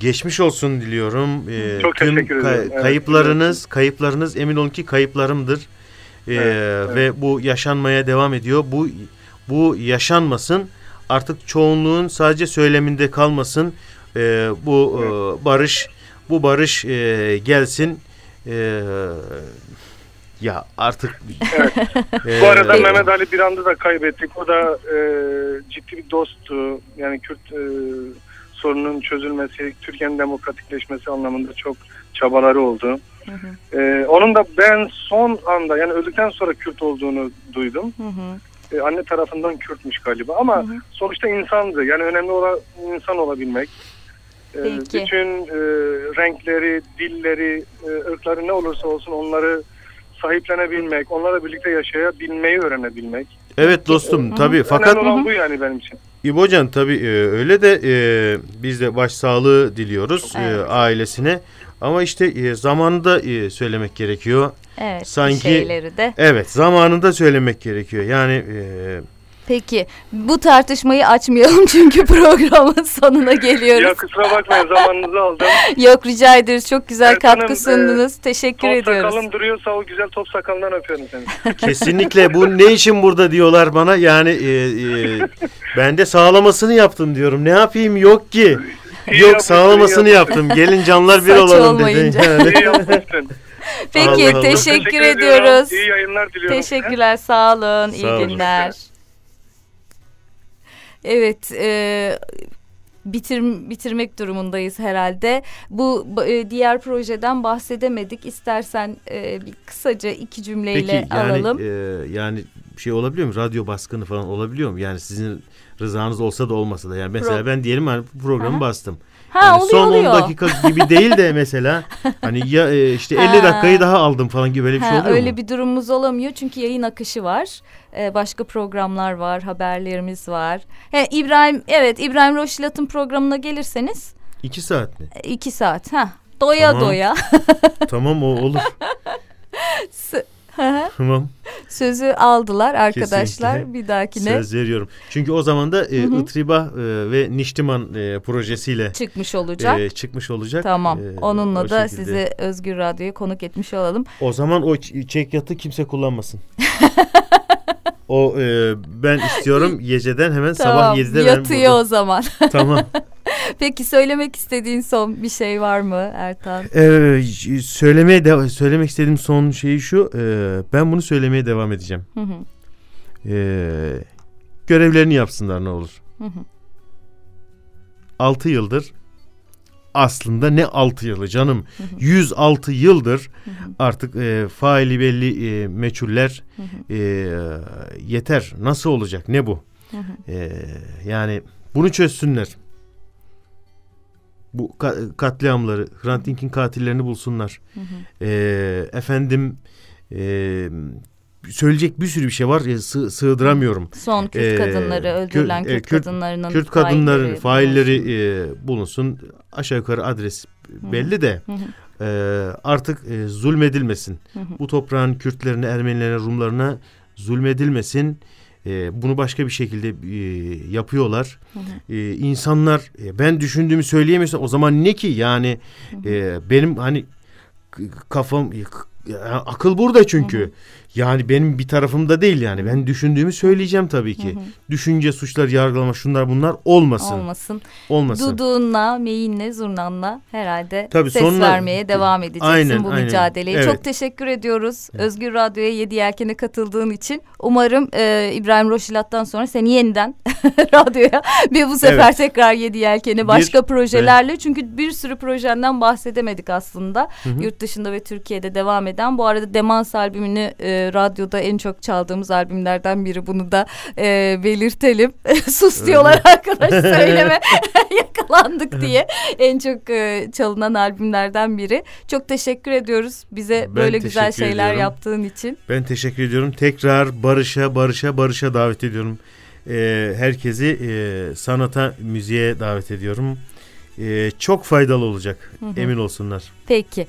Geçmiş olsun diliyorum. E, Çok tüm teşekkür ederim. Evet, kayıplarınız, kayıplarınız emin olun ki kayıplarımdır. E, Evet, Ve bu yaşanmaya devam ediyor. Bu bu yaşanmasın. Artık çoğunluğun sadece söyleminde kalmasın. E, bu e, barış bu barış e, gelsin. E, ya artık Evet. e, Bu arada Mehmet Ali Birand'ı da kaybettik. O da e, ciddi bir dosttu. Yani Kürt e, sorunun çözülmesi, Türkiye'nin demokratikleşmesi anlamında çok çabaları oldu. E, onun da ben son anda yani öldükten sonra Kürt olduğunu duydum. E, anne tarafından Kürtmüş galiba ama sonuçta insandı. Yani önemli olan insan olabilmek. E, Peki. bütün e, renkleri, dilleri, e, ırkları ne olursa olsun onları sahiplenebilmek, onlarla birlikte yaşayabilmeyi öğrenebilmek. Evet dostum Hı. tabii fakat Önemli olan bu yani benim için. İbocan tabii e, öyle de e, biz de başsağlığı diliyoruz e, ailesine. Ama işte e, zamanında e, söylemek gerekiyor. Evet, Sanki şeyleri de. Evet, zamanında söylemek gerekiyor. Yani e, Peki bu tartışmayı açmayalım çünkü programın sonuna geliyoruz. Ya kusura bakmayın zamanınızı aldım. Yok rica ederiz. Çok güzel Ertan'ım, katkı sundunuz. Teşekkür top ediyoruz. sakalım duruyorsa o güzel top sakalından öpüyorum seni. kesinlikle bu ne için burada diyorlar bana. Yani e, e, ben de sağlamasını yaptım diyorum. Ne yapayım yok ki. Yok sağlamasını yaptım. Gelin canlar bir Saç olalım dedi. olmayınca. Yani. İyi yapmışsın. Peki Allah Allah. teşekkür, Teşekkür ediyoruz. ediyorum. İyi yayınlar diliyorum. Teşekkürler sağ olun. Sağ İyi olun. günler. Evet e, bitir, bitirmek durumundayız herhalde. Bu e, diğer projeden bahsedemedik. İstersen e, bir kısaca iki cümleyle Peki yani alalım. e, yani şey olabiliyor mu? Radyo baskını falan olabiliyor mu? Yani sizin rızanız olsa da olmasa da. Yani mesela Pro- ben diyelim hani programı Aha. bastım. Ha, Yani oluyor, son 10 oluyor. dakika gibi değil de mesela hani ya e, işte 50 Ha. dakikayı daha aldım falan gibi böyle bir şey Ha, oluyor öyle mu? bir durumumuz olamıyor çünkü yayın akışı var. Ee, başka programlar var, haberlerimiz var. He, İbrahim, evet İbrahim Roşilat'ın programına gelirseniz 2 saat mi? e, iki saat. Ha, doya Tamam. doya. tamam o olur. Tamam. Sözü aldılar arkadaşlar. Kesinlikle. Bir dahakine Söz veriyorum. Çünkü o zaman da e. Itriba e, ve Niştiman e, projesiyle çıkmış olacak. e, çıkmış olacak. Tamam. E, Onunla da şekilde. sizi Özgür Radyo'ya konuk etmiş olalım. O zaman o ç- çekyatı kimse kullanmasın. o e, ben istiyorum geceden hemen sabah Tamam, 7'de ben yatıyor burada. o zaman. Tamam. Peki söylemek istediğin son bir şey var mı Ertan? Ee, söylemeye de, söylemek istediğim son şey şu. e, ben bunu söylemeye devam edeceğim. Hı hı. Ee, görevlerini yapsınlar ne olur. Hı hı. 6 yıldır aslında ne 6 yılı canım 106 yıldır artık e, faili belli e, meçhuller e, yeter nasıl olacak ne bu E, yani bunu çözsünler bu ka- katliamları Hrant Dink'in katillerini bulsunlar E, efendim e, söyleyecek bir sürü bir şey var ya sığ- sığdıramıyorum. Son Kürt Ee, kadınları, öldürülen Kürt- e, Kürt, kadınlarının Kürt kadınların failleri failleri e, bulunsun. Aşağı yukarı adres belli de Hı hı. e, artık e, zulmedilmesin. Hı hı. Bu toprağın Kürtlerine, Ermenilerine, Rumlarına zulmedilmesin. E, bunu başka bir şekilde e, yapıyorlar. Hı hı. E, insanlar e, ben düşündüğümü söyleyemiyorsam o zaman ne ki yani e, benim hani kafam akıl burada çünkü. Yani benim bir tarafımda değil yani. Ben düşündüğümü söyleyeceğim tabii ki. Hı hı. Düşünce, suçlar, yargılama şunlar bunlar olmasın. Olmasın. Olmasın. Duduğunla, meyinle, zurnanla herhalde Tabii ses sonuna- vermeye devam edeceksin Aynen, bu aynen. mücadeleyi. Evet. Çok teşekkür ediyoruz Özgür Radyo'ya Yedi Yelken'e katıldığın için. Umarım e, İbrahim Roşilat'tan sonra seni yeniden radyoya ve bu sefer Evet. tekrar Yedi Yelken'e başka Bir- projelerle. Çünkü bir sürü projenden bahsedemedik aslında. Hı hı. Yurt dışında ve Türkiye'de devam eden. Bu arada Demans albümünü e, radyoda en çok çaldığımız albümlerden biri bunu da e, belirtelim. Sus diyorlar arkadaş söyleme yakalandık diye en çok e, çalınan albümlerden biri. Çok teşekkür ediyoruz bize Ben böyle güzel şeyler ediyorum. yaptığın için. Ben teşekkür ediyorum. Tekrar barışa, barışa, barışa davet ediyorum. Ee, herkesi e, sanata, müziğe davet ediyorum. Ee, çok faydalı olacak. Hı hı. Emin olsunlar. Peki.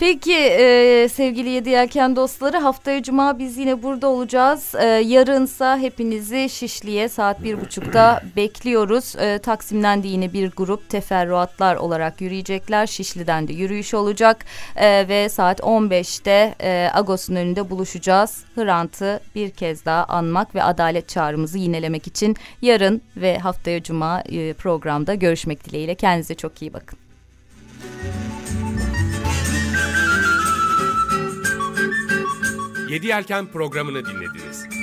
Peki e, sevgili Yedi Yelken dostları haftaya cuma biz yine burada olacağız. E, yarınsa hepinizi Şişli'ye saat bir buçukta bekliyoruz. E, Taksim'den de yine bir grup teferruatlar olarak yürüyecekler. Şişli'den de yürüyüş olacak. E, ve saat 15'te e, Agos'un önünde buluşacağız. Hrant'ı bir kez daha anmak ve adalet çağrımızı yinelemek için yarın ve haftaya cuma e, programda görüşmek dileğiyle. Kendinize çok iyi bakın. Yedi Yelken programını dinlediniz.